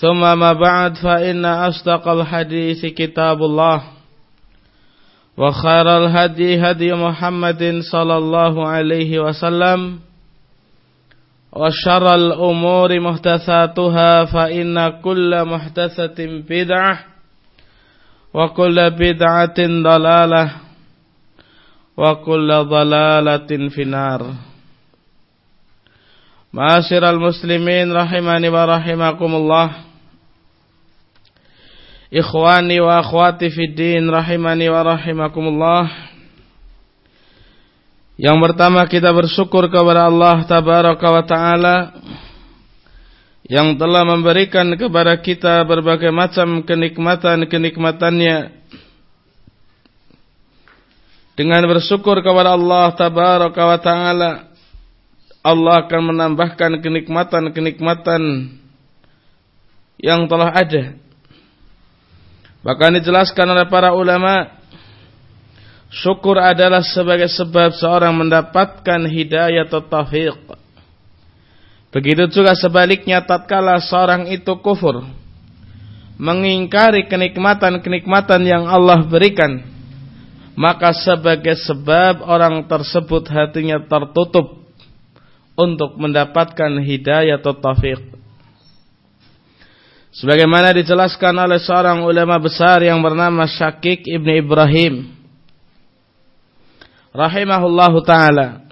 ثم ما بعد فإن أصدق الحديث كتاب الله وخير الهدي هدي محمد صلى الله عليه وسلم وشر الأمور محدثاتها فإن كل محدثة بدعة وكل بدعة ضلالة وكل ضلالة في النار. معاشر المسلمين رحمني ورحمكم الله Ikhwani wa akhwati fid din rahimani wa rahimakumullah. Yang pertama kita bersyukur kepada Allah tabaraka wa taala yang telah memberikan kepada kita berbagai macam kenikmatan-kenikmatannya. Dengan bersyukur kepada Allah tabaraka wa taala Allah akan menambahkan kenikmatan-kenikmatan yang telah ada Bahkan dijelaskan oleh para ulama Syukur adalah sebagai sebab seorang mendapatkan hidayah atau taufiq. Begitu juga sebaliknya tatkala seorang itu kufur Mengingkari kenikmatan-kenikmatan yang Allah berikan Maka sebagai sebab orang tersebut hatinya tertutup Untuk mendapatkan hidayah atau taufiq Sebagaimana dijelaskan oleh seorang ulama besar yang bernama Syakik Ibn Ibrahim. Rahimahullahu ta'ala.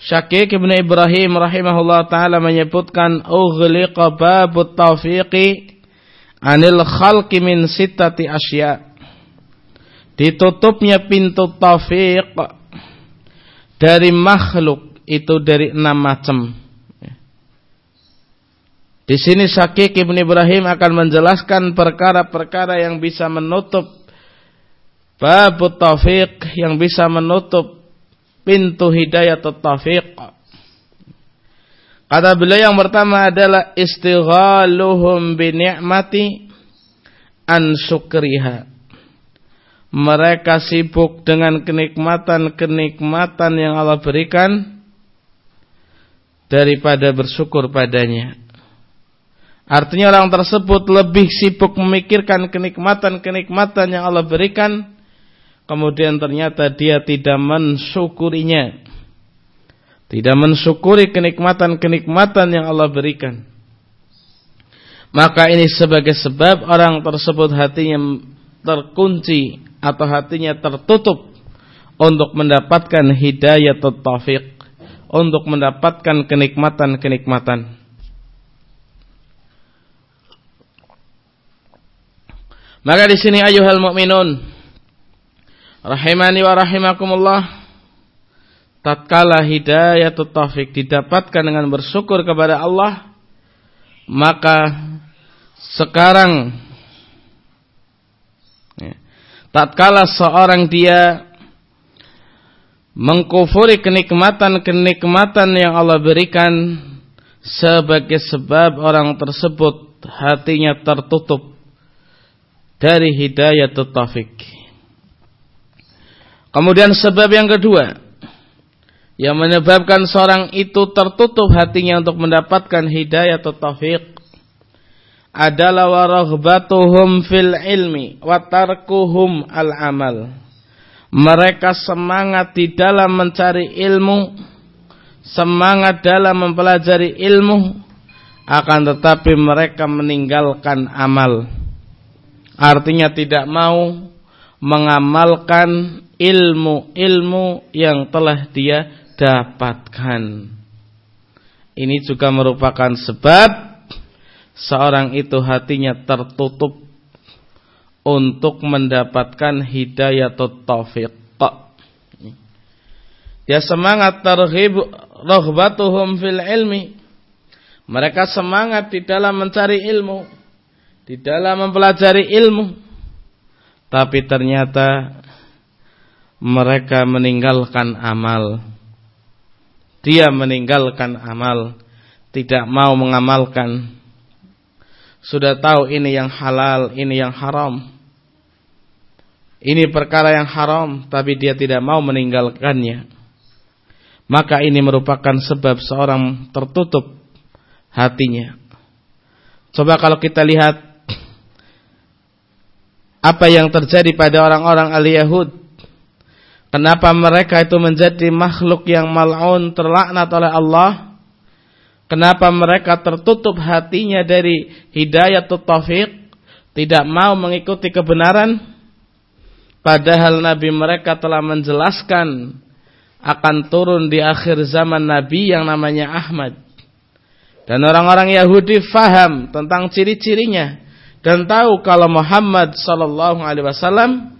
Syakik Ibn Ibrahim rahimahullah ta'ala menyebutkan Ughliqa babut taufiqi anil khalqi min sittati asya. Ditutupnya pintu taufiq dari makhluk itu dari enam macam. Di sini Syakik Ibn Ibrahim akan menjelaskan perkara-perkara yang bisa menutup babut taufik yang bisa menutup pintu hidayah atau taufik. Kata beliau yang pertama adalah istighaluhum bi ni'mati an syukriha. Mereka sibuk dengan kenikmatan-kenikmatan yang Allah berikan daripada bersyukur padanya. Artinya orang tersebut lebih sibuk memikirkan kenikmatan-kenikmatan yang Allah berikan. Kemudian ternyata dia tidak mensyukurinya. Tidak mensyukuri kenikmatan-kenikmatan yang Allah berikan. Maka ini sebagai sebab orang tersebut hatinya terkunci atau hatinya tertutup untuk mendapatkan hidayah atau taufik. Untuk mendapatkan kenikmatan-kenikmatan. Maka di sini ayuhal mukminun rahimani wa rahimakumullah tatkala hidayah taufik didapatkan dengan bersyukur kepada Allah maka sekarang ya, tatkala seorang dia mengkufuri kenikmatan-kenikmatan yang Allah berikan sebagai sebab orang tersebut hatinya tertutup dari hidayah taufik. Kemudian sebab yang kedua yang menyebabkan seorang itu tertutup hatinya untuk mendapatkan hidayah taufik adalah waraghbatuhum fil ilmi wa tarkuhum al amal. Mereka semangat di dalam mencari ilmu, semangat dalam mempelajari ilmu, akan tetapi mereka meninggalkan amal. Artinya tidak mau mengamalkan ilmu-ilmu yang telah dia dapatkan. Ini juga merupakan sebab seorang itu hatinya tertutup untuk mendapatkan hidayah atau taufik. Dia semangat terhib rohbatuhum fil ilmi. Mereka semangat di dalam mencari ilmu, di dalam mempelajari ilmu. Tapi ternyata mereka meninggalkan amal. Dia meninggalkan amal, tidak mau mengamalkan. Sudah tahu ini yang halal, ini yang haram. Ini perkara yang haram, tapi dia tidak mau meninggalkannya. Maka ini merupakan sebab seorang tertutup hatinya. Coba kalau kita lihat apa yang terjadi pada orang-orang al-Yahud Kenapa mereka itu menjadi makhluk yang mal'un terlaknat oleh Allah? Kenapa mereka tertutup hatinya dari hidayah taufik, tidak mau mengikuti kebenaran? Padahal Nabi mereka telah menjelaskan akan turun di akhir zaman Nabi yang namanya Ahmad. Dan orang-orang Yahudi faham tentang ciri-cirinya dan tahu kalau Muhammad sallallahu alaihi wasallam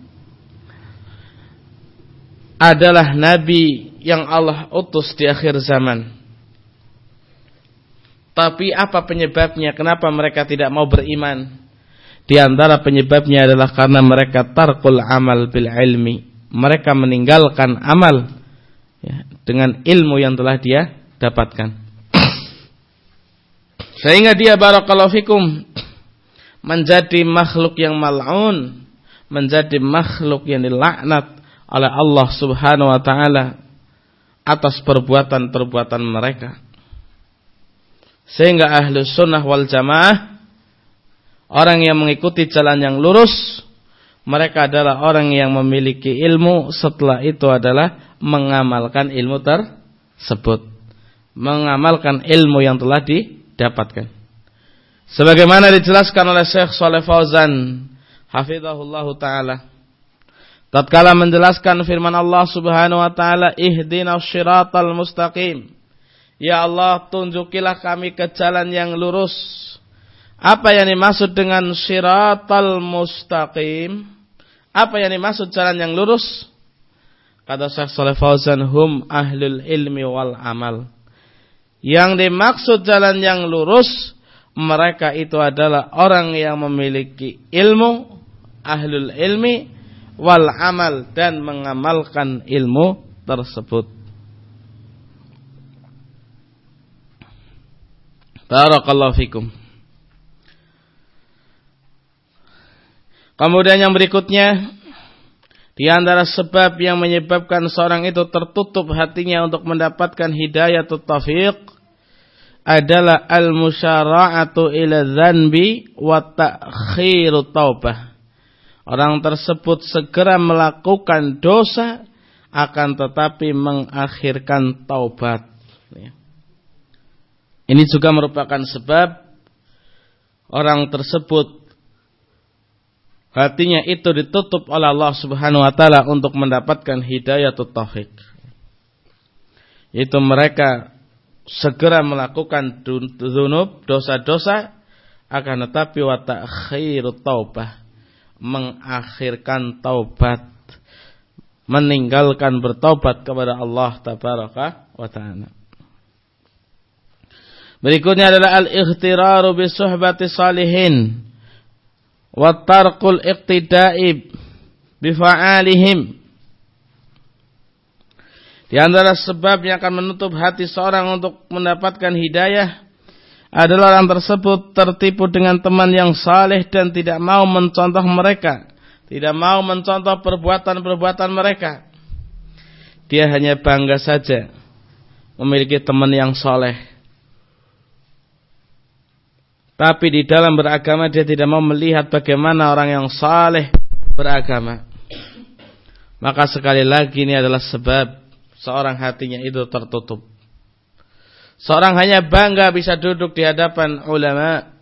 adalah nabi yang Allah utus di akhir zaman. Tapi apa penyebabnya? Kenapa mereka tidak mau beriman? Di antara penyebabnya adalah karena mereka tarkul amal bil ilmi. Mereka meninggalkan amal ya, dengan ilmu yang telah dia dapatkan. Sehingga dia barakallahu fikum menjadi makhluk yang mal'un, menjadi makhluk yang dilaknat oleh Allah Subhanahu wa taala atas perbuatan-perbuatan mereka. Sehingga ahlu sunnah wal jamaah orang yang mengikuti jalan yang lurus mereka adalah orang yang memiliki ilmu setelah itu adalah mengamalkan ilmu tersebut. Mengamalkan ilmu yang telah didapatkan. Sebagaimana dijelaskan oleh Syekh Saleh Fauzan hafizahullah taala tatkala menjelaskan firman Allah Subhanahu wa taala ihdinas syiratal mustaqim. Ya Allah tunjukilah kami ke jalan yang lurus. Apa yang dimaksud dengan syiratal mustaqim? Apa yang dimaksud jalan yang lurus? Kata Syekh Saleh Fauzan hum ahlul ilmi wal amal. Yang dimaksud jalan yang lurus mereka itu adalah orang yang memiliki ilmu ahlul ilmi wal amal dan mengamalkan ilmu tersebut. Barakallahu fikum. Kemudian yang berikutnya di antara sebab yang menyebabkan seorang itu tertutup hatinya untuk mendapatkan hidayah atau tafiq adalah al-musyara'atu ila dzanbi wa ta'khiru taubah Orang tersebut segera melakukan dosa akan tetapi mengakhirkan taubat. Ini juga merupakan sebab orang tersebut hatinya itu ditutup oleh Allah Subhanahu wa taala untuk mendapatkan hidayah atau taufik. Itu mereka segera melakukan dunub dosa-dosa akan tetapi wa ta'khirut taubah mengakhirkan taubat meninggalkan bertobat kepada Allah tabaraka wa taala. Berikutnya adalah al-ikhtiraru bi suhbati salihin wa tarqul iqtida'i bi. Di antara sebab yang akan menutup hati seorang untuk mendapatkan hidayah adalah orang tersebut tertipu dengan teman yang saleh dan tidak mau mencontoh mereka, tidak mau mencontoh perbuatan-perbuatan mereka. Dia hanya bangga saja memiliki teman yang soleh. Tapi di dalam beragama dia tidak mau melihat bagaimana orang yang saleh beragama. Maka sekali lagi ini adalah sebab seorang hatinya itu tertutup. Seorang hanya bangga bisa duduk di hadapan ulama.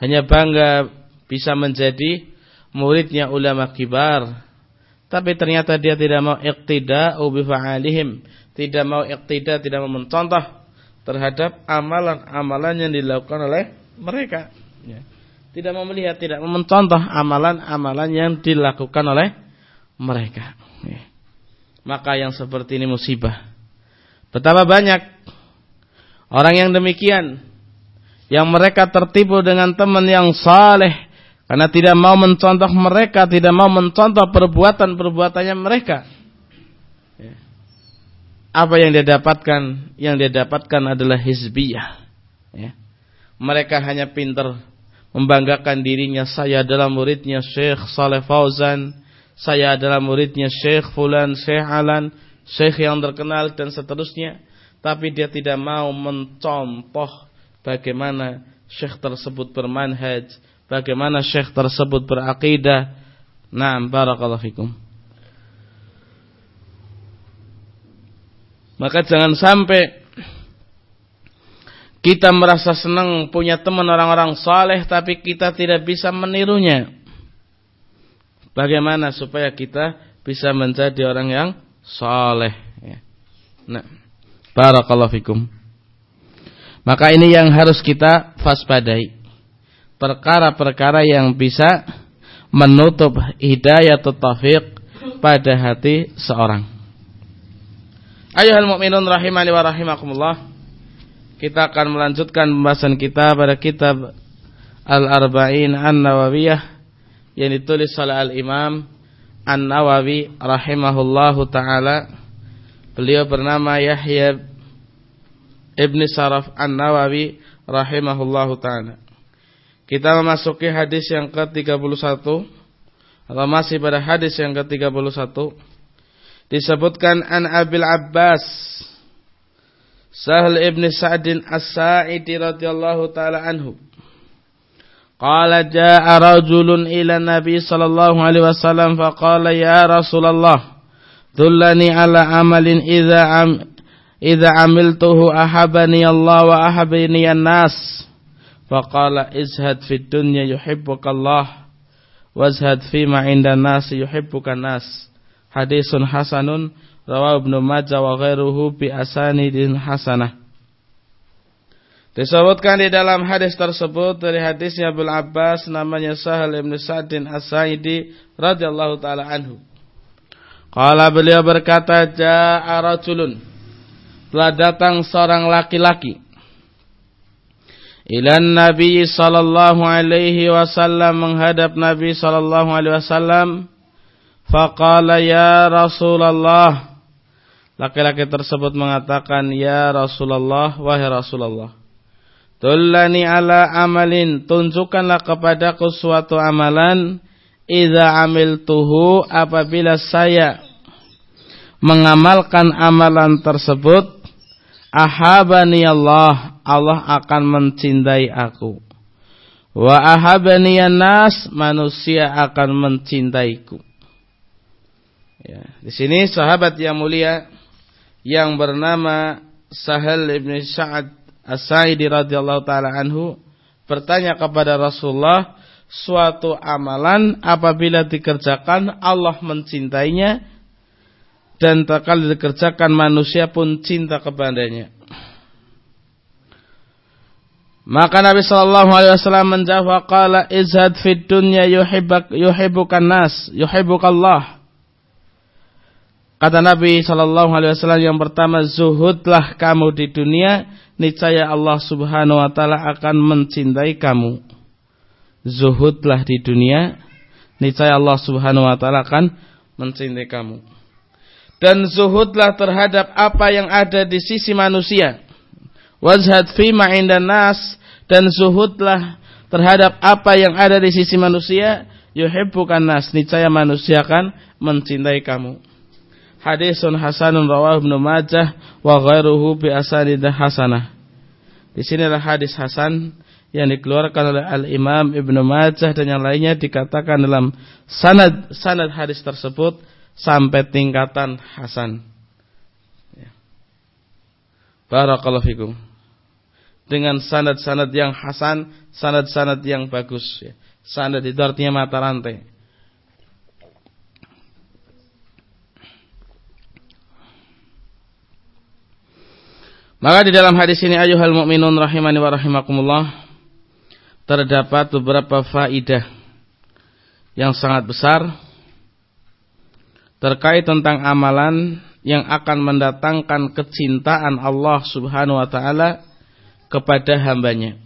Hanya bangga bisa menjadi muridnya ulama kibar. Tapi ternyata dia tidak mau iqtida bi fa'alihim. Tidak mau iqtida, tidak mau mencontoh terhadap amalan-amalan yang dilakukan oleh mereka. Ya. Tidak mau melihat, tidak mau mencontoh amalan-amalan yang dilakukan oleh mereka. Ya. Maka yang seperti ini musibah. Betapa banyak Orang yang demikian yang mereka tertipu dengan teman yang saleh karena tidak mau mencontoh mereka, tidak mau mencontoh perbuatan-perbuatannya mereka. Ya. Apa yang dia dapatkan? Yang dia dapatkan adalah hizbiyah. Ya. Mereka hanya pintar membanggakan dirinya. Saya adalah muridnya Syekh Saleh Fauzan. Saya adalah muridnya Syekh Fulan, Syekh Alan, Syekh yang terkenal dan seterusnya tapi dia tidak mau mencontoh bagaimana syekh tersebut bermanhaj, bagaimana syekh tersebut berakidah. Naam barakallahu fikum. Maka jangan sampai kita merasa senang punya teman orang-orang saleh tapi kita tidak bisa menirunya. Bagaimana supaya kita bisa menjadi orang yang saleh ya. Nah Barakallahu fikum. Maka ini yang harus kita waspadai. Perkara-perkara yang bisa menutup hidayah atau taufik pada hati seorang. Ayuhal mu'minun rahimani wa rahimakumullah. Kita akan melanjutkan pembahasan kita pada kitab Al-Arba'in An-Nawawiyah yang ditulis oleh Al-Imam An-Nawawi rahimahullahu taala. Beliau bernama Yahya Ibn Saraf An-Nawawi rahimahullahu taala. Kita memasuki hadis yang ke-31. Atau masih pada hadis yang ke-31. Disebutkan an Abil Abbas Sahal ibn Sa'din As-Sa'idi radhiyallahu taala anhu Qala jaa rajulun ila Nabi sallallahu alaihi wasallam faqala ya Rasulullah dullani ala amalin idza am idza amiltuhu ahabani Allah wa ahabani an-nas. Faqala izhad fid dunya yuhibbuka Allah wazhad fi ma indan nas yuhibbuka nas hadisun hasanun rawahu ibnu majah wa ghairuhu bi asanidin hasanah Disebutkan di dalam hadis tersebut dari hadisnya Abu Abbas namanya Sahal ibn Sa'din As-Sa'idi radhiyallahu taala anhu. Kala beliau berkata, Ja'a rajulun. Telah datang seorang laki-laki. Ilan Nabi sallallahu alaihi wasallam menghadap Nabi sallallahu alaihi wasallam. Faqala ya Rasulullah. Laki-laki tersebut mengatakan, Ya Rasulullah, wahai Rasulullah. Tullani ala amalin, tunjukkanlah kepadaku suatu amalan. Iza amil tuhu apabila saya mengamalkan amalan tersebut ahabani Allah Allah akan mencintai aku. Wa ahabani nas manusia akan mencintaiku. Ya di sini sahabat yang mulia yang bernama Sahal ibn Sa'ad As-Sa'idi radhiyallahu taala anhu bertanya kepada Rasulullah suatu amalan apabila dikerjakan Allah mencintainya dan tak kali dikerjakan manusia pun cinta kepadanya. Maka Nabi sallallahu alaihi wasallam menjawab qala izhad fid dunya yuhibbuk yuhibbukan nas yuhibbukallah. Kata Nabi sallallahu alaihi wasallam yang pertama zuhudlah kamu di dunia niscaya Allah Subhanahu wa taala akan mencintai kamu. Zuhudlah di dunia niscaya Allah Subhanahu wa taala akan mencintai kamu dan zuhudlah terhadap apa yang ada di sisi manusia. Wazhad fi ma'indan nas dan zuhudlah terhadap apa yang ada di sisi manusia yuhibbukan nas niscaya manusia akan mencintai kamu hadisun hasanun rawah Ibnu Majah wa ghairuhu bi asanidah hasanah di sini adalah hadis hasan yang dikeluarkan oleh Al Imam Ibnu Majah dan yang lainnya dikatakan dalam sanad sanad hadis tersebut sampai tingkatan hasan. Ya. Barakallahu. Dengan sanad-sanad yang hasan, sanad-sanad yang bagus. Ya. Sanad itu artinya mata rantai. Maka di dalam hadis ini ayuhal mu'minun rahimani wa rahimakumullah terdapat beberapa faidah yang sangat besar terkait tentang amalan yang akan mendatangkan kecintaan Allah Subhanahu wa taala kepada hambanya.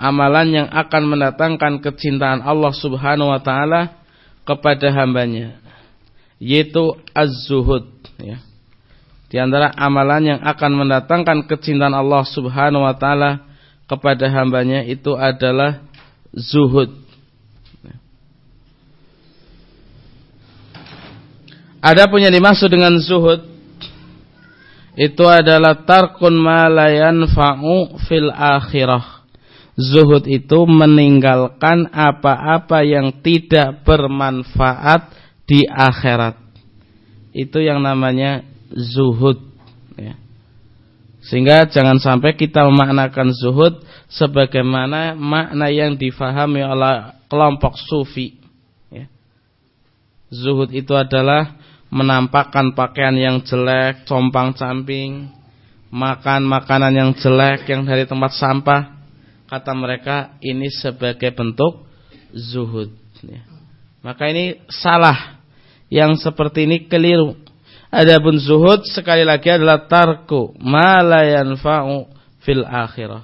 Amalan yang akan mendatangkan kecintaan Allah Subhanahu wa taala kepada hambanya yaitu az-zuhud ya. Di antara amalan yang akan mendatangkan kecintaan Allah Subhanahu wa taala kepada hambanya itu adalah zuhud. Ada punya dimaksud dengan zuhud itu adalah tarkun malayan fa'u fil akhirah. Zuhud itu meninggalkan apa-apa yang tidak bermanfaat di akhirat. Itu yang namanya zuhud ya. Sehingga jangan sampai kita memaknakan zuhud sebagaimana makna yang difahami oleh kelompok sufi ya. Zuhud itu adalah menampakkan pakaian yang jelek, compang-camping, makan makanan yang jelek yang dari tempat sampah. Kata mereka ini sebagai bentuk zuhud ya. Maka ini salah. Yang seperti ini keliru. Adapun zuhud sekali lagi adalah tarku ma la yanfa'u fil akhirah.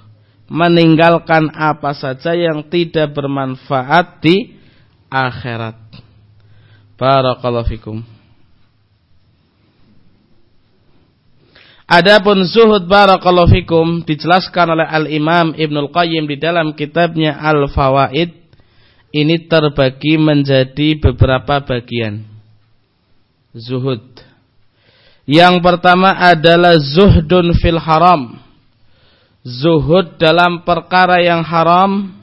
Meninggalkan apa saja yang tidak bermanfaat di akhirat. Barakallahu fikum. Adapun zuhud barakallahu fikum dijelaskan oleh Al-Imam Ibnul Qayyim di dalam kitabnya Al-Fawaid ini terbagi menjadi beberapa bagian. Zuhud yang pertama adalah zuhdun fil haram. Zuhud dalam perkara yang haram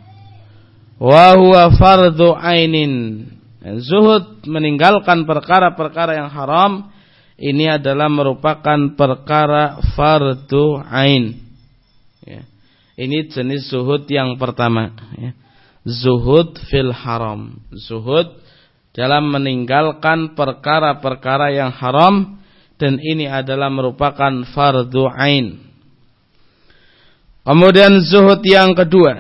wa huwa fardhu ainin. Zuhud meninggalkan perkara-perkara yang haram ini adalah merupakan perkara fardu ain. Ya. Ini jenis zuhud yang pertama. Ya. Zuhud fil haram. Zuhud dalam meninggalkan perkara-perkara yang haram dan ini adalah merupakan fardu ain. Kemudian zuhud yang kedua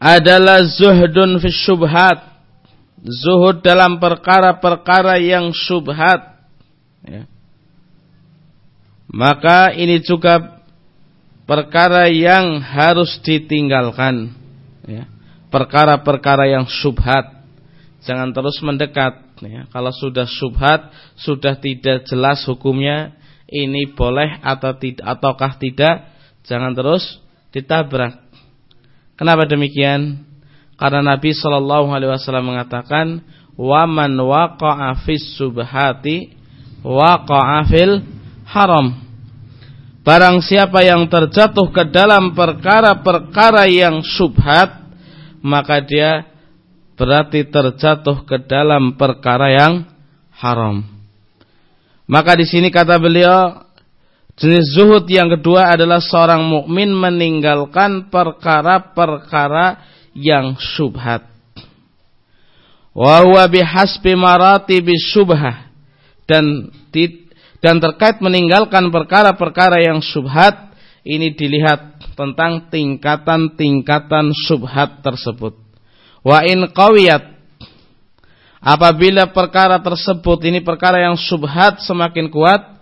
adalah zuhdun fi syubhat. Zuhud dalam perkara-perkara yang syubhat. Ya. Maka ini juga perkara yang harus ditinggalkan. Ya. Perkara-perkara yang syubhat. Jangan terus mendekat ya, kalau sudah subhat, sudah tidak jelas hukumnya ini boleh atau tidak ataukah tidak, jangan terus ditabrak. Kenapa demikian? Karena Nabi Shallallahu alaihi wasallam mengatakan, "Wa man waqa'a fis subhati waqa'a fil haram." Barang siapa yang terjatuh ke dalam perkara-perkara yang subhat, maka dia berarti terjatuh ke dalam perkara yang haram. Maka di sini kata beliau jenis zuhud yang kedua adalah seorang mukmin meninggalkan perkara-perkara yang syubhat. Wa huwa bihasbi maratibi dan dan terkait meninggalkan perkara-perkara yang syubhat ini dilihat tentang tingkatan-tingkatan syubhat tersebut. Wa in qawiyat apabila perkara tersebut ini perkara yang subhat semakin kuat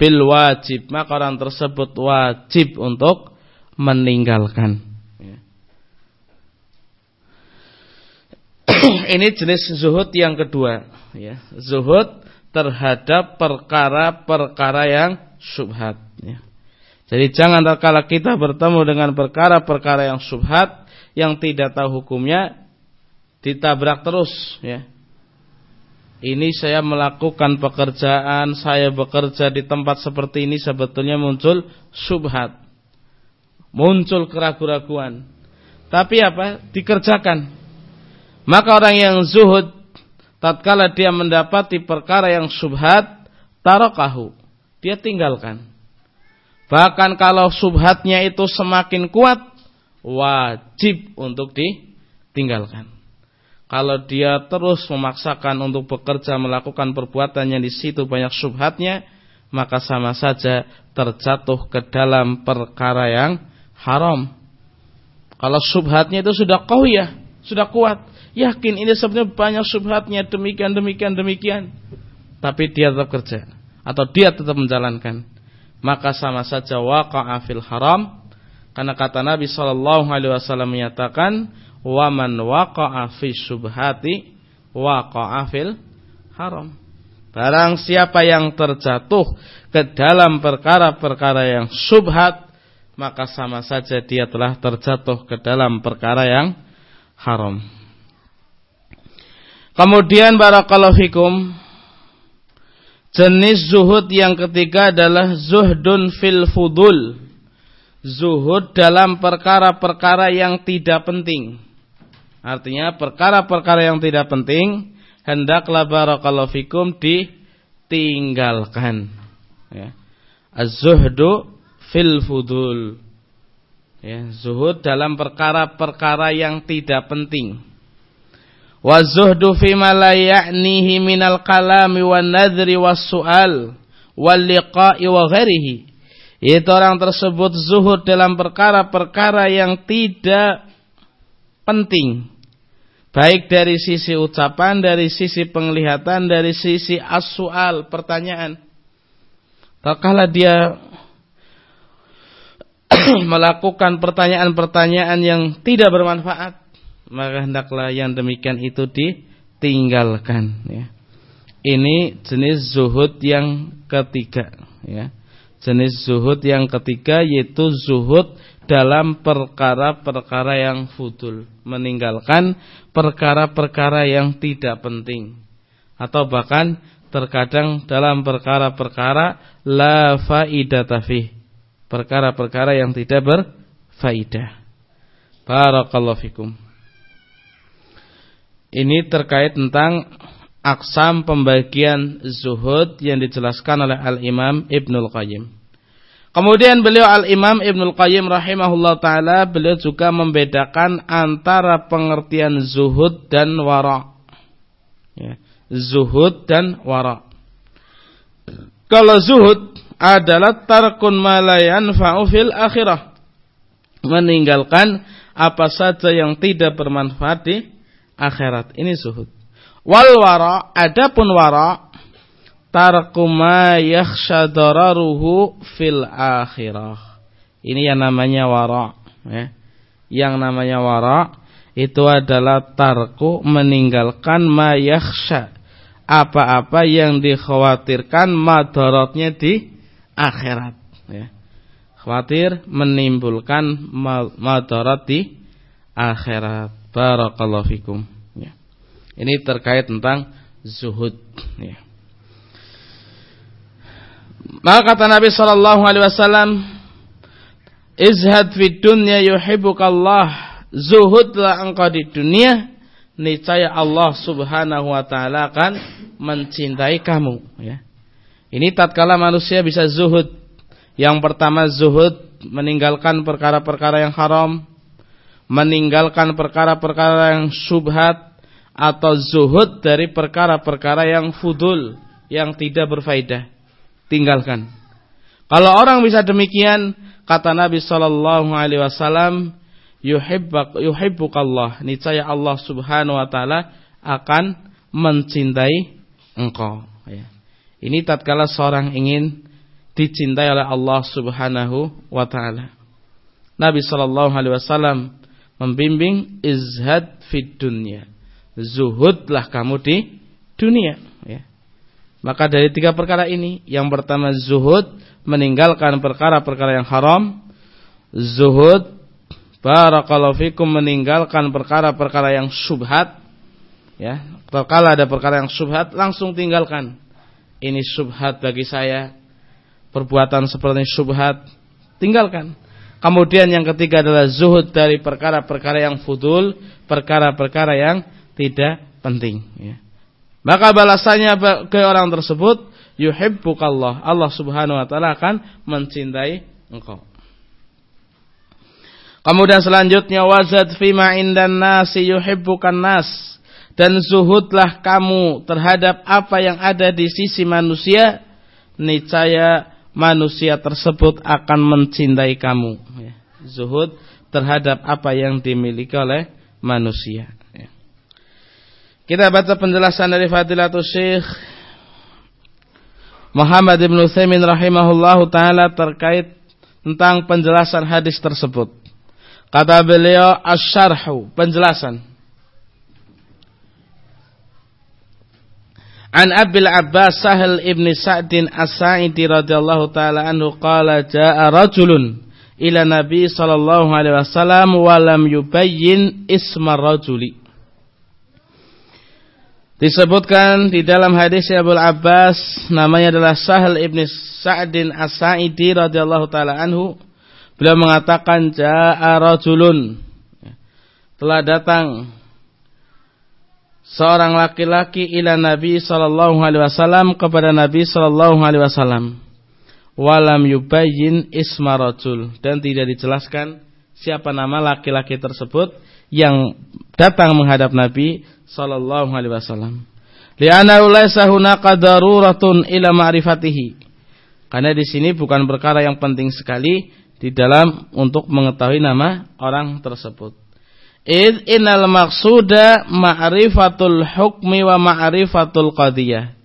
bil wajib maka orang tersebut wajib untuk meninggalkan. Ya. ini jenis zuhud yang kedua, ya. Zuhud terhadap perkara-perkara yang subhat. Ya. Jadi jangan terkala kita bertemu dengan perkara-perkara yang subhat yang tidak tahu hukumnya ditabrak terus ya. Ini saya melakukan pekerjaan, saya bekerja di tempat seperti ini sebetulnya muncul subhat. Muncul keraguan-raguan. Tapi apa? Dikerjakan. Maka orang yang zuhud tatkala dia mendapati perkara yang subhat, tarokahu. Dia tinggalkan. Bahkan kalau subhatnya itu semakin kuat, wajib untuk ditinggalkan. Kalau dia terus memaksakan untuk bekerja melakukan perbuatan yang di situ banyak subhatnya, maka sama saja terjatuh ke dalam perkara yang haram. Kalau subhatnya itu sudah ya, sudah kuat, yakin ini sebenarnya banyak subhatnya demikian demikian demikian, tapi dia tetap kerja atau dia tetap menjalankan, maka sama saja waqa'a fil haram. Karena kata Nabi Shallallahu alaihi wasallam menyatakan wa man waqa'a fi syubhati waqa'a fil haram. Barang siapa yang terjatuh ke dalam perkara-perkara yang subhat, maka sama saja dia telah terjatuh ke dalam perkara yang haram. Kemudian barakallahu fikum jenis zuhud yang ketiga adalah zuhdun fil fudul. Zuhud dalam perkara-perkara yang tidak penting. Artinya perkara-perkara yang tidak penting hendaklah barakallahu fikum ditinggalkan. Ya. Az-zuhdu fil fudul. Ya, zuhud dalam perkara-perkara yang tidak penting. Wa zuhdu fi ma la ya'nihi minal kalami wan nadhri was su'al wal liqa'i wa ghairihi. Itu orang tersebut zuhud dalam perkara-perkara yang tidak penting. Baik dari sisi ucapan, dari sisi penglihatan, dari sisi asual pertanyaan. Tatkala dia melakukan pertanyaan-pertanyaan yang tidak bermanfaat, maka hendaklah yang demikian itu ditinggalkan. Ya. Ini jenis zuhud yang ketiga. Ya. Jenis zuhud yang ketiga yaitu zuhud dalam perkara-perkara yang fudul, meninggalkan perkara-perkara yang tidak penting atau bahkan terkadang dalam perkara-perkara la fi, perkara-perkara yang tidak berfaidah. Barakallahu fikum. Ini terkait tentang aksam pembagian zuhud yang dijelaskan oleh Al-Imam Ibnul Qayyim. Kemudian beliau Al-Imam Ibnul Qayyim rahimahullah ta'ala beliau juga membedakan antara pengertian zuhud dan wara. Ya. Zuhud dan wara. Kalau zuhud adalah tarkun malayan fa'ufil akhirah. Meninggalkan apa saja yang tidak bermanfaat di akhirat. Ini zuhud. Wal wara, adapun wara tarku ma yakhsha dararuhu fil akhirah. Ini yang namanya wara, ya. Yang namanya wara itu adalah tarku meninggalkan ma yakhsha. Apa-apa yang dikhawatirkan madaratnya di akhirat, ya. Khawatir menimbulkan madarat di akhirat. Barakallahu fikum. Ya. Ini terkait tentang zuhud, ya. Maka kata Nabi sallallahu alaihi wasallam, "Izhad fid dunya yuhibbukallah." Zuhudlah engkau di dunia, niscaya Allah Subhanahu wa taala akan mencintai kamu, ya. Ini tatkala manusia bisa zuhud. Yang pertama zuhud meninggalkan perkara-perkara yang haram, meninggalkan perkara-perkara yang subhat atau zuhud dari perkara-perkara yang fudul, yang tidak berfaedah tinggalkan. Kalau orang bisa demikian, kata Nabi Shallallahu Alaihi Wasallam, yuhibbuk yuhibbukallah, niscaya Allah Subhanahu Wa Taala akan mencintai engkau. Ya. Ini tatkala seorang ingin dicintai oleh Allah Subhanahu Wa Taala. Nabi Shallallahu Alaihi Wasallam membimbing izhad fid dunya. Zuhudlah kamu di dunia. Maka dari tiga perkara ini, yang pertama zuhud, meninggalkan perkara-perkara yang haram. Zuhud, barakallahu fikum meninggalkan perkara-perkara yang subhat. Ya, kalau ada perkara yang subhat, langsung tinggalkan. Ini subhat bagi saya. Perbuatan seperti subhat, tinggalkan. Kemudian yang ketiga adalah zuhud dari perkara-perkara yang fudul, perkara-perkara yang tidak penting. Ya. Maka balasannya ke orang tersebut yuhibbukallah. Allah Subhanahu wa taala akan mencintai engkau. Kemudian selanjutnya wazad fima indan nasi yuhibbukan nas dan zuhudlah kamu terhadap apa yang ada di sisi manusia niscaya manusia tersebut akan mencintai kamu. Ya. Zuhud terhadap apa yang dimiliki oleh manusia. Kita baca penjelasan dari Fadilatul Syekh Muhammad Ibn Uthaymin rahimahullahu taala terkait tentang penjelasan hadis tersebut. Kata beliau asyarhu, penjelasan. An Abil Abbas Sahal Ibn Sa'din As-Sa'idi radhiyallahu taala anhu qala jaa rajulun ila Nabi sallallahu alaihi wasallam wa lam yubayyin isma rajuli. Disebutkan di dalam hadis Abu Abbas namanya adalah Sahal ibn Sa'din As-Sa'idi radhiyallahu taala anhu. Beliau mengatakan ja'a rajulun. Telah datang seorang laki-laki ila Nabi sallallahu alaihi wasallam kepada Nabi sallallahu alaihi wasallam. Walam yubayyin isma rajul dan tidak dijelaskan siapa nama laki-laki tersebut yang datang menghadap Nabi sallallahu alaihi wasallam. Li'anna laysa hunaka daruratun ila ma'rifatihi. Karena di sini bukan perkara yang penting sekali di dalam untuk mengetahui nama orang tersebut. Id innal maqsuda ma'rifatul hukmi wa ma'rifatul qadiyah.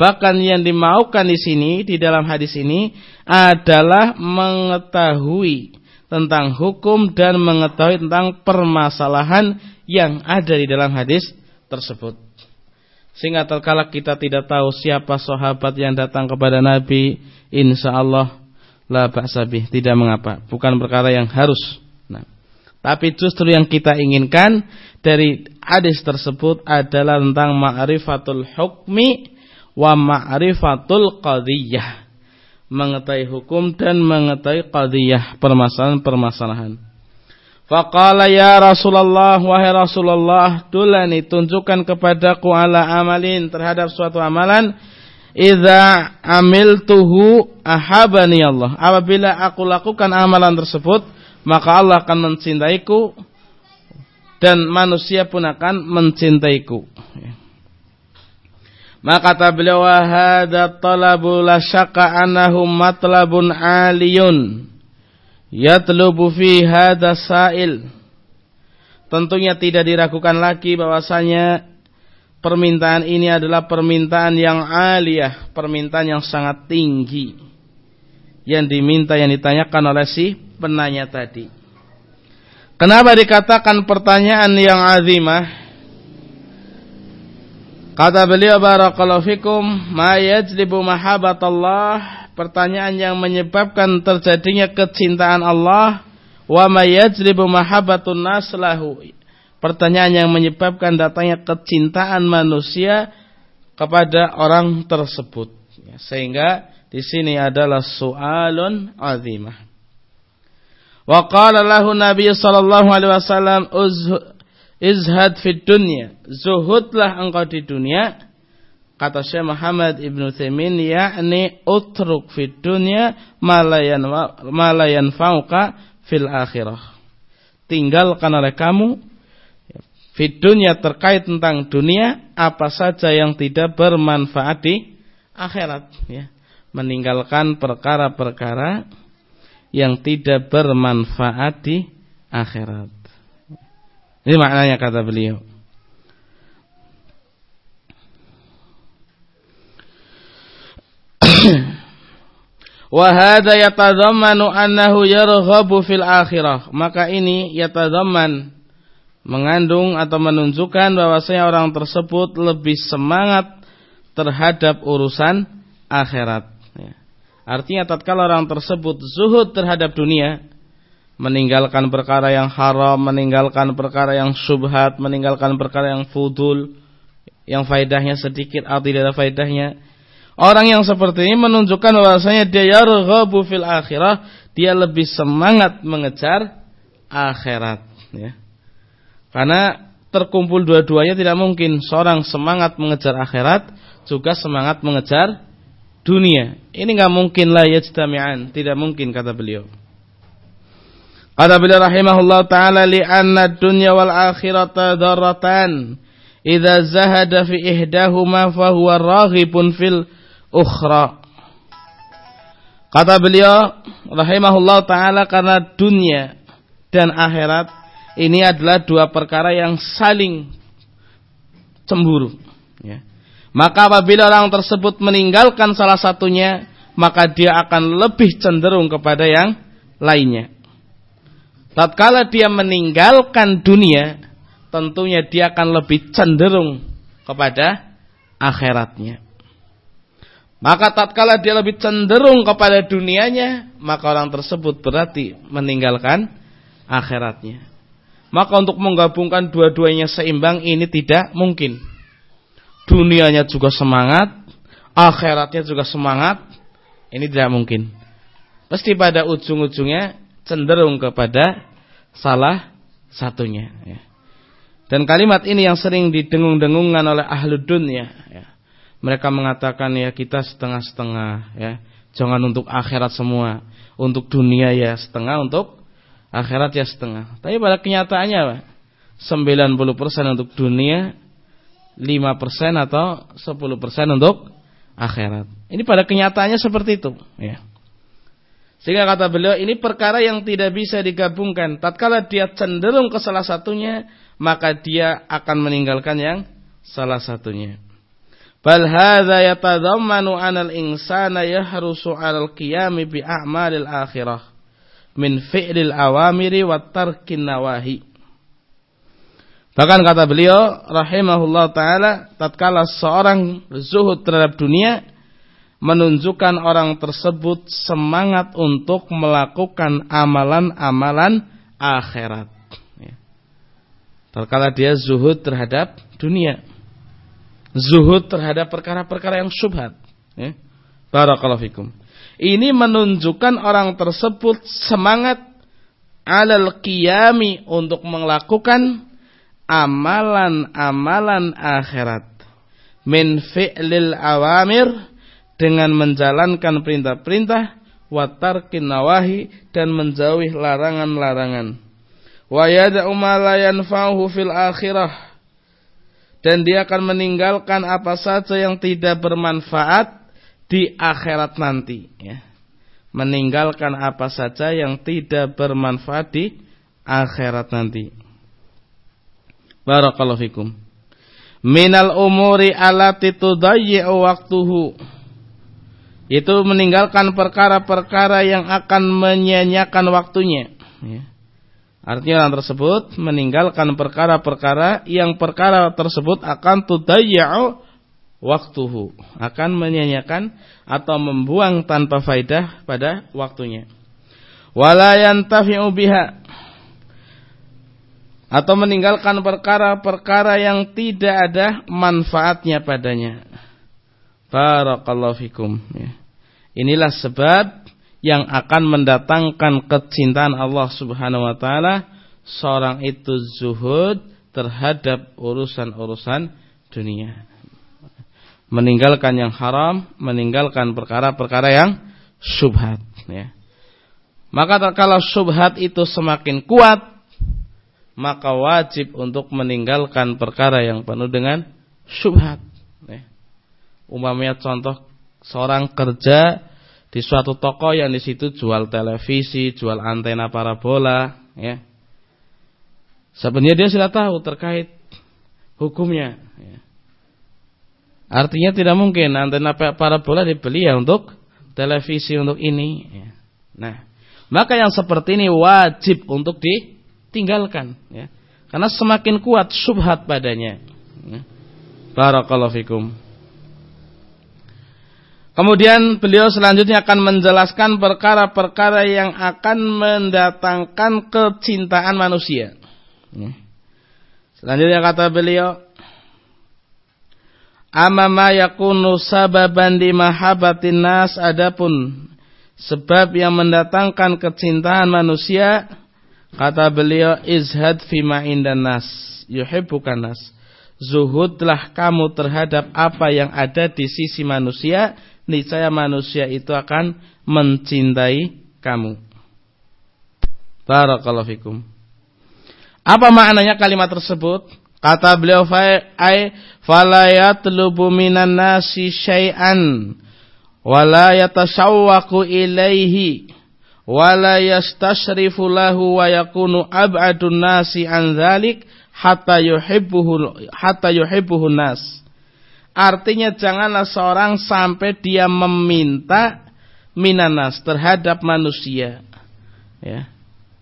Bahkan yang dimaukan di sini di dalam hadis ini adalah mengetahui tentang hukum dan mengetahui tentang permasalahan yang ada di dalam hadis tersebut. Sehingga terkala kita tidak tahu siapa sahabat yang datang kepada Nabi, insya Allah la ba'sabih, tidak mengapa, bukan perkara yang harus. Nah, tapi justru yang kita inginkan dari hadis tersebut adalah tentang ma'rifatul hukmi wa ma'rifatul qadiyah. Mengetahui hukum dan mengetahui qadiyah, permasalahan-permasalahan. Faqala ya Rasulullah wahai Rasulullah dulani tunjukkan kepadaku ala amalin terhadap suatu amalan. Idza amiltuhu ahabani Allah. Apabila aku lakukan amalan tersebut maka Allah akan mencintaiku dan manusia pun akan mencintaiku. Maka kata beliau hadza talabu la syakka annahu matlabun aliyun yatlubu fi hadha sa'il tentunya tidak diragukan lagi bahwasanya permintaan ini adalah permintaan yang aliyah, permintaan yang sangat tinggi yang diminta yang ditanyakan oleh si penanya tadi. Kenapa dikatakan pertanyaan yang azimah? Kata beliau barakallahu fikum, ma yajlibu mahabbatallah pertanyaan yang menyebabkan terjadinya kecintaan Allah wa mayajribu mahabbatun nas Pertanyaan yang menyebabkan datangnya kecintaan manusia kepada orang tersebut. Sehingga di sini adalah soalun azimah. Wa qala lahu Nabi sallallahu alaihi wasallam izhad fid dunya. Zuhudlah engkau di dunia Kata Syekh Muhammad Ibn Taimin yakni utruk fid dunya malayan malayan fauka fil akhirah. Tinggalkan oleh kamu fid dunya terkait tentang dunia apa saja yang tidak bermanfaat di akhirat ya. Meninggalkan perkara-perkara yang tidak bermanfaat di akhirat. Ini maknanya kata beliau. Wa hadza yatadhammanu annahu yarghabu fil akhirah. Maka ini yatadhamman mengandung atau menunjukkan bahwasanya orang tersebut lebih semangat terhadap urusan akhirat. Ya. Artinya tatkala orang tersebut zuhud terhadap dunia, meninggalkan perkara yang haram, meninggalkan perkara yang subhat, meninggalkan perkara yang fudul, yang faedahnya sedikit atau tidak ada faedahnya. Orang yang seperti ini menunjukkan bahwasanya dia yarghabu fil akhirah, dia lebih semangat mengejar akhirat, ya. Karena terkumpul dua-duanya tidak mungkin seorang semangat mengejar akhirat juga semangat mengejar dunia. Ini nggak mungkin lah yajtami'an, tidak mungkin kata beliau. Kata beliau rahimahullah taala li anna dunya wal akhirata daratan. Idza zahada fi ihdahuma fa huwa raghibun fil ukhra. Kata beliau rahimahullah taala karena dunia dan akhirat ini adalah dua perkara yang saling cemburu. Ya. Maka apabila orang tersebut meninggalkan salah satunya, maka dia akan lebih cenderung kepada yang lainnya. Tatkala dia meninggalkan dunia, tentunya dia akan lebih cenderung kepada akhiratnya. Maka tatkala dia lebih cenderung kepada dunianya, maka orang tersebut berarti meninggalkan akhiratnya. Maka untuk menggabungkan dua-duanya seimbang ini tidak mungkin. Dunianya juga semangat, akhiratnya juga semangat. Ini tidak mungkin. Pasti pada ujung-ujungnya cenderung kepada salah satunya. Ya. Dan kalimat ini yang sering didengung-dengungkan oleh ahlu dunia. Ya. Mereka mengatakan ya kita setengah-setengah. Ya. Jangan untuk akhirat semua. Untuk dunia ya setengah, untuk akhirat ya setengah. Tapi pada kenyataannya Pak, 90% untuk dunia, 5% atau 10% untuk akhirat. Ini pada kenyataannya seperti itu, ya. Sehingga kata beliau ini perkara yang tidak bisa digabungkan. Tatkala dia cenderung ke salah satunya, maka dia akan meninggalkan yang salah satunya. Bal hadza yatadammanu anal insana yahrusu 'alal qiyami bi a'malil akhirah min fi'lil awamiri wa tarkin nawahi. Bahkan kata beliau rahimahullah taala tatkala seorang zuhud terhadap dunia menunjukkan orang tersebut semangat untuk melakukan amalan-amalan akhirat. Ya. Tatkala dia zuhud terhadap dunia. Zuhud terhadap perkara-perkara yang syubhat. Ya. Barakallahu fikum. Ini menunjukkan orang tersebut semangat alal qiyami untuk melakukan amalan-amalan akhirat. Min fi'lil awamir dengan menjalankan perintah-perintah watarkin nawahi dan menjauhi larangan-larangan. Wa yada'u ma la yanfa'uhu fil akhirah dan dia akan meninggalkan apa saja yang tidak bermanfaat di akhirat nanti ya. Meninggalkan apa saja yang tidak bermanfaat di akhirat nanti. Barakallahu fikum. Minal umuri alati tudayyi'u waktuhu. Itu meninggalkan perkara-perkara yang akan menyanyiakan waktunya. Ya. Artinya orang tersebut meninggalkan perkara-perkara yang perkara tersebut akan tudayyi'u waktuhu akan menyanyiakan atau membuang tanpa faidah pada waktunya wala biha atau meninggalkan perkara-perkara yang tidak ada manfaatnya padanya barakallahu fikum ya. inilah sebab yang akan mendatangkan kecintaan Allah Subhanahu wa taala seorang itu zuhud terhadap urusan-urusan dunia meninggalkan yang haram, meninggalkan perkara-perkara yang subhat. Ya. Maka kalau subhat itu semakin kuat, maka wajib untuk meninggalkan perkara yang penuh dengan subhat. Ya. Umpamanya contoh seorang kerja di suatu toko yang di situ jual televisi, jual antena parabola, ya. Sebenarnya dia sudah tahu terkait hukumnya. Ya. Artinya tidak mungkin antena parabola dibeli ya untuk televisi untuk ini. Ya. Nah, maka yang seperti ini wajib untuk ditinggalkan. Ya. Karena semakin kuat subhat padanya. Ya. Barakallahu fikum. Kemudian beliau selanjutnya akan menjelaskan perkara-perkara yang akan mendatangkan kecintaan manusia. Ya. Selanjutnya kata beliau, Amma ma yakunu sababan di mahabbatin nas adapun sebab yang mendatangkan kecintaan manusia kata beliau izhad fima indan nas yuhibbukan nas zuhudlah kamu terhadap apa yang ada di sisi manusia niscaya manusia itu akan mencintai kamu. Barakallahu fikum. Apa maknanya kalimat tersebut? Kata beliau ai fala yatlubu minan nasi syai'an wala yatashawwaqu ilaihi wala yastashrifu lahu wa yakunu ab'adun nasi an dzalik hatta yuhibbuhu hatta yuhibbuhu nas. Artinya janganlah seorang sampai dia meminta minanas terhadap manusia. Ya.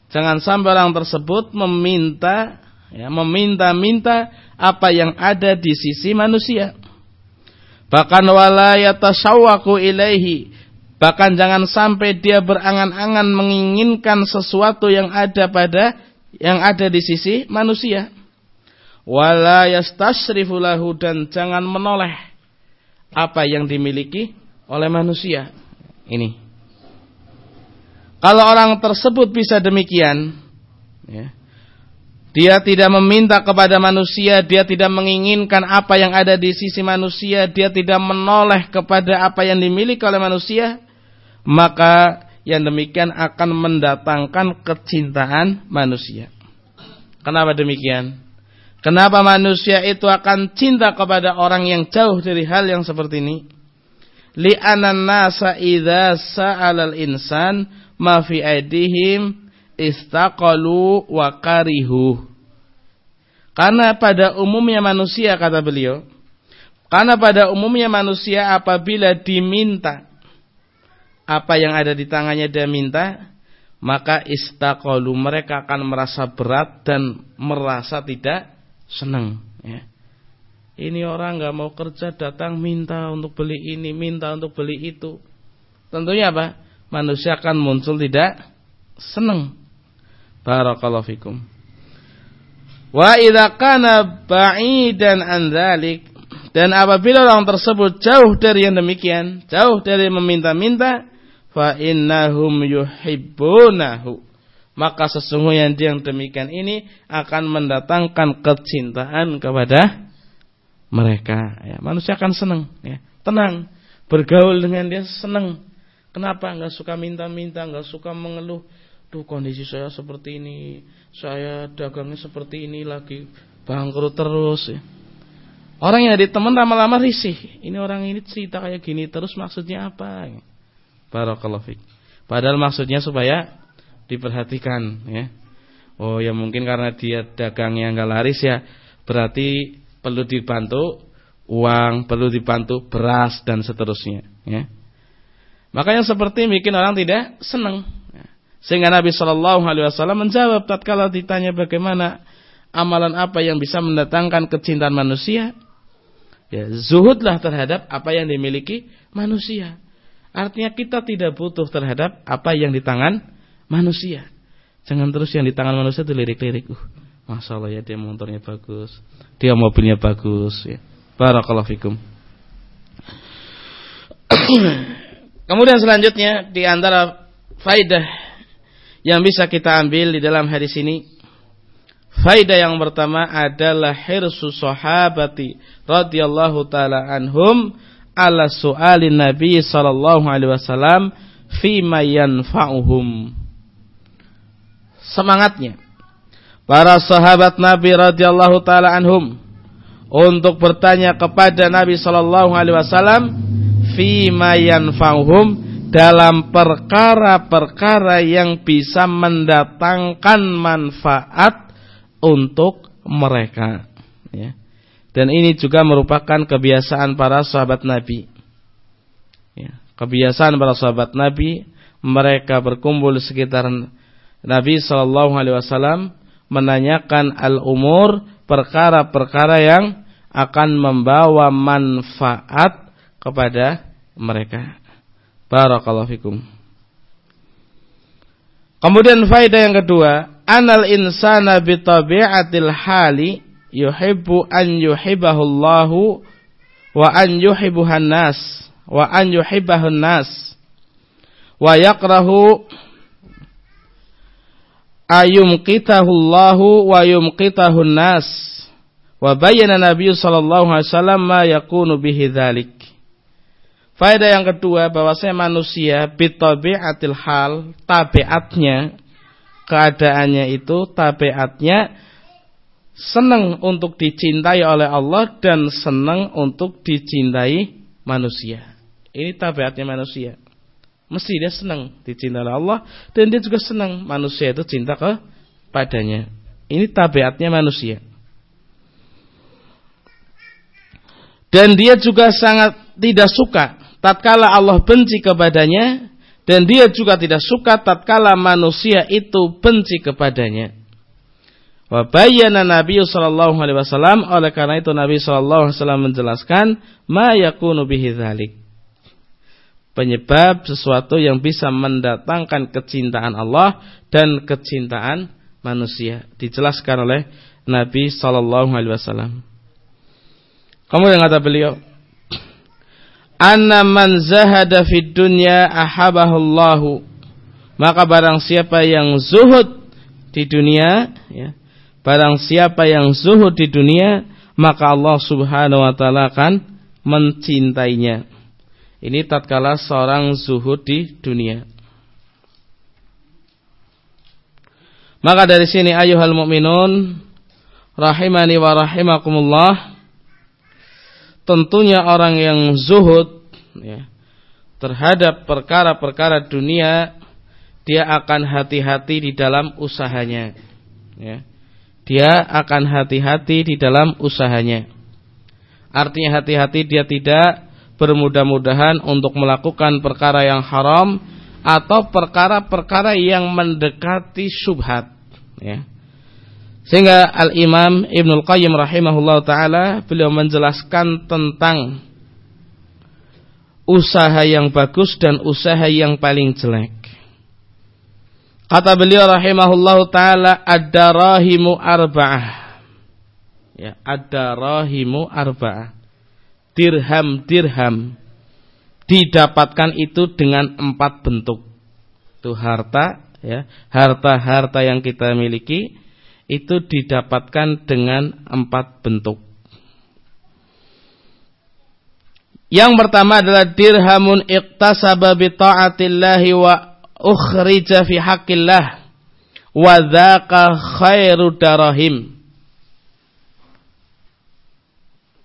Jangan sampai orang tersebut meminta ya, meminta-minta apa yang ada di sisi manusia. Bahkan wala yatasawwaku ilaihi. Bahkan jangan sampai dia berangan-angan menginginkan sesuatu yang ada pada yang ada di sisi manusia wala yastashrifu lahu dan jangan menoleh apa yang dimiliki oleh manusia. Ini. Kalau orang tersebut bisa demikian, ya, dia tidak meminta kepada manusia, dia tidak menginginkan apa yang ada di sisi manusia, dia tidak menoleh kepada apa yang dimiliki oleh manusia, maka yang demikian akan mendatangkan kecintaan manusia. Kenapa demikian? Kenapa manusia itu akan cinta kepada orang yang jauh dari hal yang seperti ini? Li'anan nasa idza sa'alal insan ma fi aidihim istaqalu wa karihu. Karena pada umumnya manusia kata beliau, karena pada umumnya manusia apabila diminta apa yang ada di tangannya dia minta, maka istaqalu mereka akan merasa berat dan merasa tidak senang ya. Ini orang nggak mau kerja datang minta untuk beli ini, minta untuk beli itu. Tentunya apa? Manusia akan muncul tidak senang. Barakallahu fikum. Wa idza kana ba'idan an dzalik dan apabila orang tersebut jauh dari yang demikian, jauh dari meminta-minta, fa innahum yuhibbunahu maka sesungguhnya yang demikian ini akan mendatangkan kecintaan kepada mereka. Ya, manusia akan senang, ya, tenang, bergaul dengan dia senang. Kenapa? Enggak suka minta-minta, enggak suka mengeluh. Tuh kondisi saya seperti ini, saya dagangnya seperti ini lagi bangkrut terus. Ya. Orang yang di teman lama-lama risih. Ini orang ini cerita kayak gini terus maksudnya apa? Barakallahu. Padahal maksudnya supaya diperhatikan ya. Oh ya mungkin karena dia dagangnya nggak laris ya berarti perlu dibantu uang, perlu dibantu beras dan seterusnya ya. Makanya seperti bikin orang tidak senang. Sehingga Nabi Shallallahu Alaihi Wasallam menjawab tatkala ditanya bagaimana amalan apa yang bisa mendatangkan kecintaan manusia. Ya, zuhudlah terhadap apa yang dimiliki manusia. Artinya kita tidak butuh terhadap apa yang di tangan manusia. Jangan terus yang di tangan manusia itu lirik-lirik. Uh, Masya Allah ya dia motornya bagus. Dia mobilnya bagus. Ya. Barakallahu fikum. Kemudian selanjutnya di antara faidah yang bisa kita ambil di dalam hadis ini Faidah yang pertama adalah hirsu sahabati radhiyallahu taala anhum ala su'alin Nabi sallallahu alaihi wasallam ma yanfa'uhum semangatnya para sahabat Nabi radhiyallahu taala anhum untuk bertanya kepada Nabi sallallahu alaihi wasallam ma yanfa'uhum dalam perkara-perkara yang bisa mendatangkan manfaat untuk mereka ya. Dan ini juga merupakan kebiasaan para sahabat Nabi. Ya, kebiasaan para sahabat Nabi mereka berkumpul sekitar Nabi Shallallahu Alaihi Wasallam menanyakan al-umur perkara-perkara yang akan membawa manfaat kepada mereka. Barakallahu fikum. Kemudian faedah yang kedua, anal insana bi tabi'atil hali yuhibbu an yuhibbahu Allahu wa an yuhibbuhan nas wa an yuhibbahun nas wa yakrahu ayumqitahu Allahu wa yumqitahun nas wa bayyana Nabi sallallahu alaihi wasallam ma yakunu bihi dzalik Faedah yang kedua bahwasanya manusia bitabiatil hal, tabiatnya, keadaannya itu tabiatnya senang untuk dicintai oleh Allah dan senang untuk dicintai manusia. Ini tabiatnya manusia. Mesti dia senang dicintai oleh Allah dan dia juga senang manusia itu cinta ke padanya. Ini tabiatnya manusia. Dan dia juga sangat tidak suka tatkala Allah benci kepadanya dan dia juga tidak suka tatkala manusia itu benci kepadanya. Wa bayyana Nabi sallallahu alaihi wasallam oleh karena itu Nabi sallallahu alaihi wasallam menjelaskan ma yakunu bihi dzalik. Penyebab sesuatu yang bisa mendatangkan kecintaan Allah dan kecintaan manusia. Dijelaskan oleh Nabi sallallahu alaihi wasallam. Kamu yang kata beliau, anna man zahada fid dunya ahabahullahu. Maka barang siapa yang zuhud di dunia ya barang siapa yang zuhud di dunia maka Allah Subhanahu wa taala akan mencintainya ini tatkala seorang zuhud di dunia maka dari sini ayuhal mukminun rahimani wa rahimakumullah tentunya orang yang zuhud ya, terhadap perkara-perkara dunia dia akan hati-hati di dalam usahanya ya. dia akan hati-hati di dalam usahanya artinya hati-hati dia tidak bermudah-mudahan untuk melakukan perkara yang haram atau perkara-perkara yang mendekati syubhat ya sehingga Al-Imam Ibnul Qayyim rahimahullah taala beliau menjelaskan tentang usaha yang bagus dan usaha yang paling jelek. Kata beliau rahimahullah taala ad-darahimu arba'ah. Ya, ad-darahimu arba'ah. Dirham-dirham didapatkan itu dengan empat bentuk. Itu harta ya, harta-harta yang kita miliki itu didapatkan dengan empat bentuk. Yang pertama adalah dirhamun iqtasaba bi ta'atillahi wa ukhrija fi haqqillah wa dzaka khairu darahim.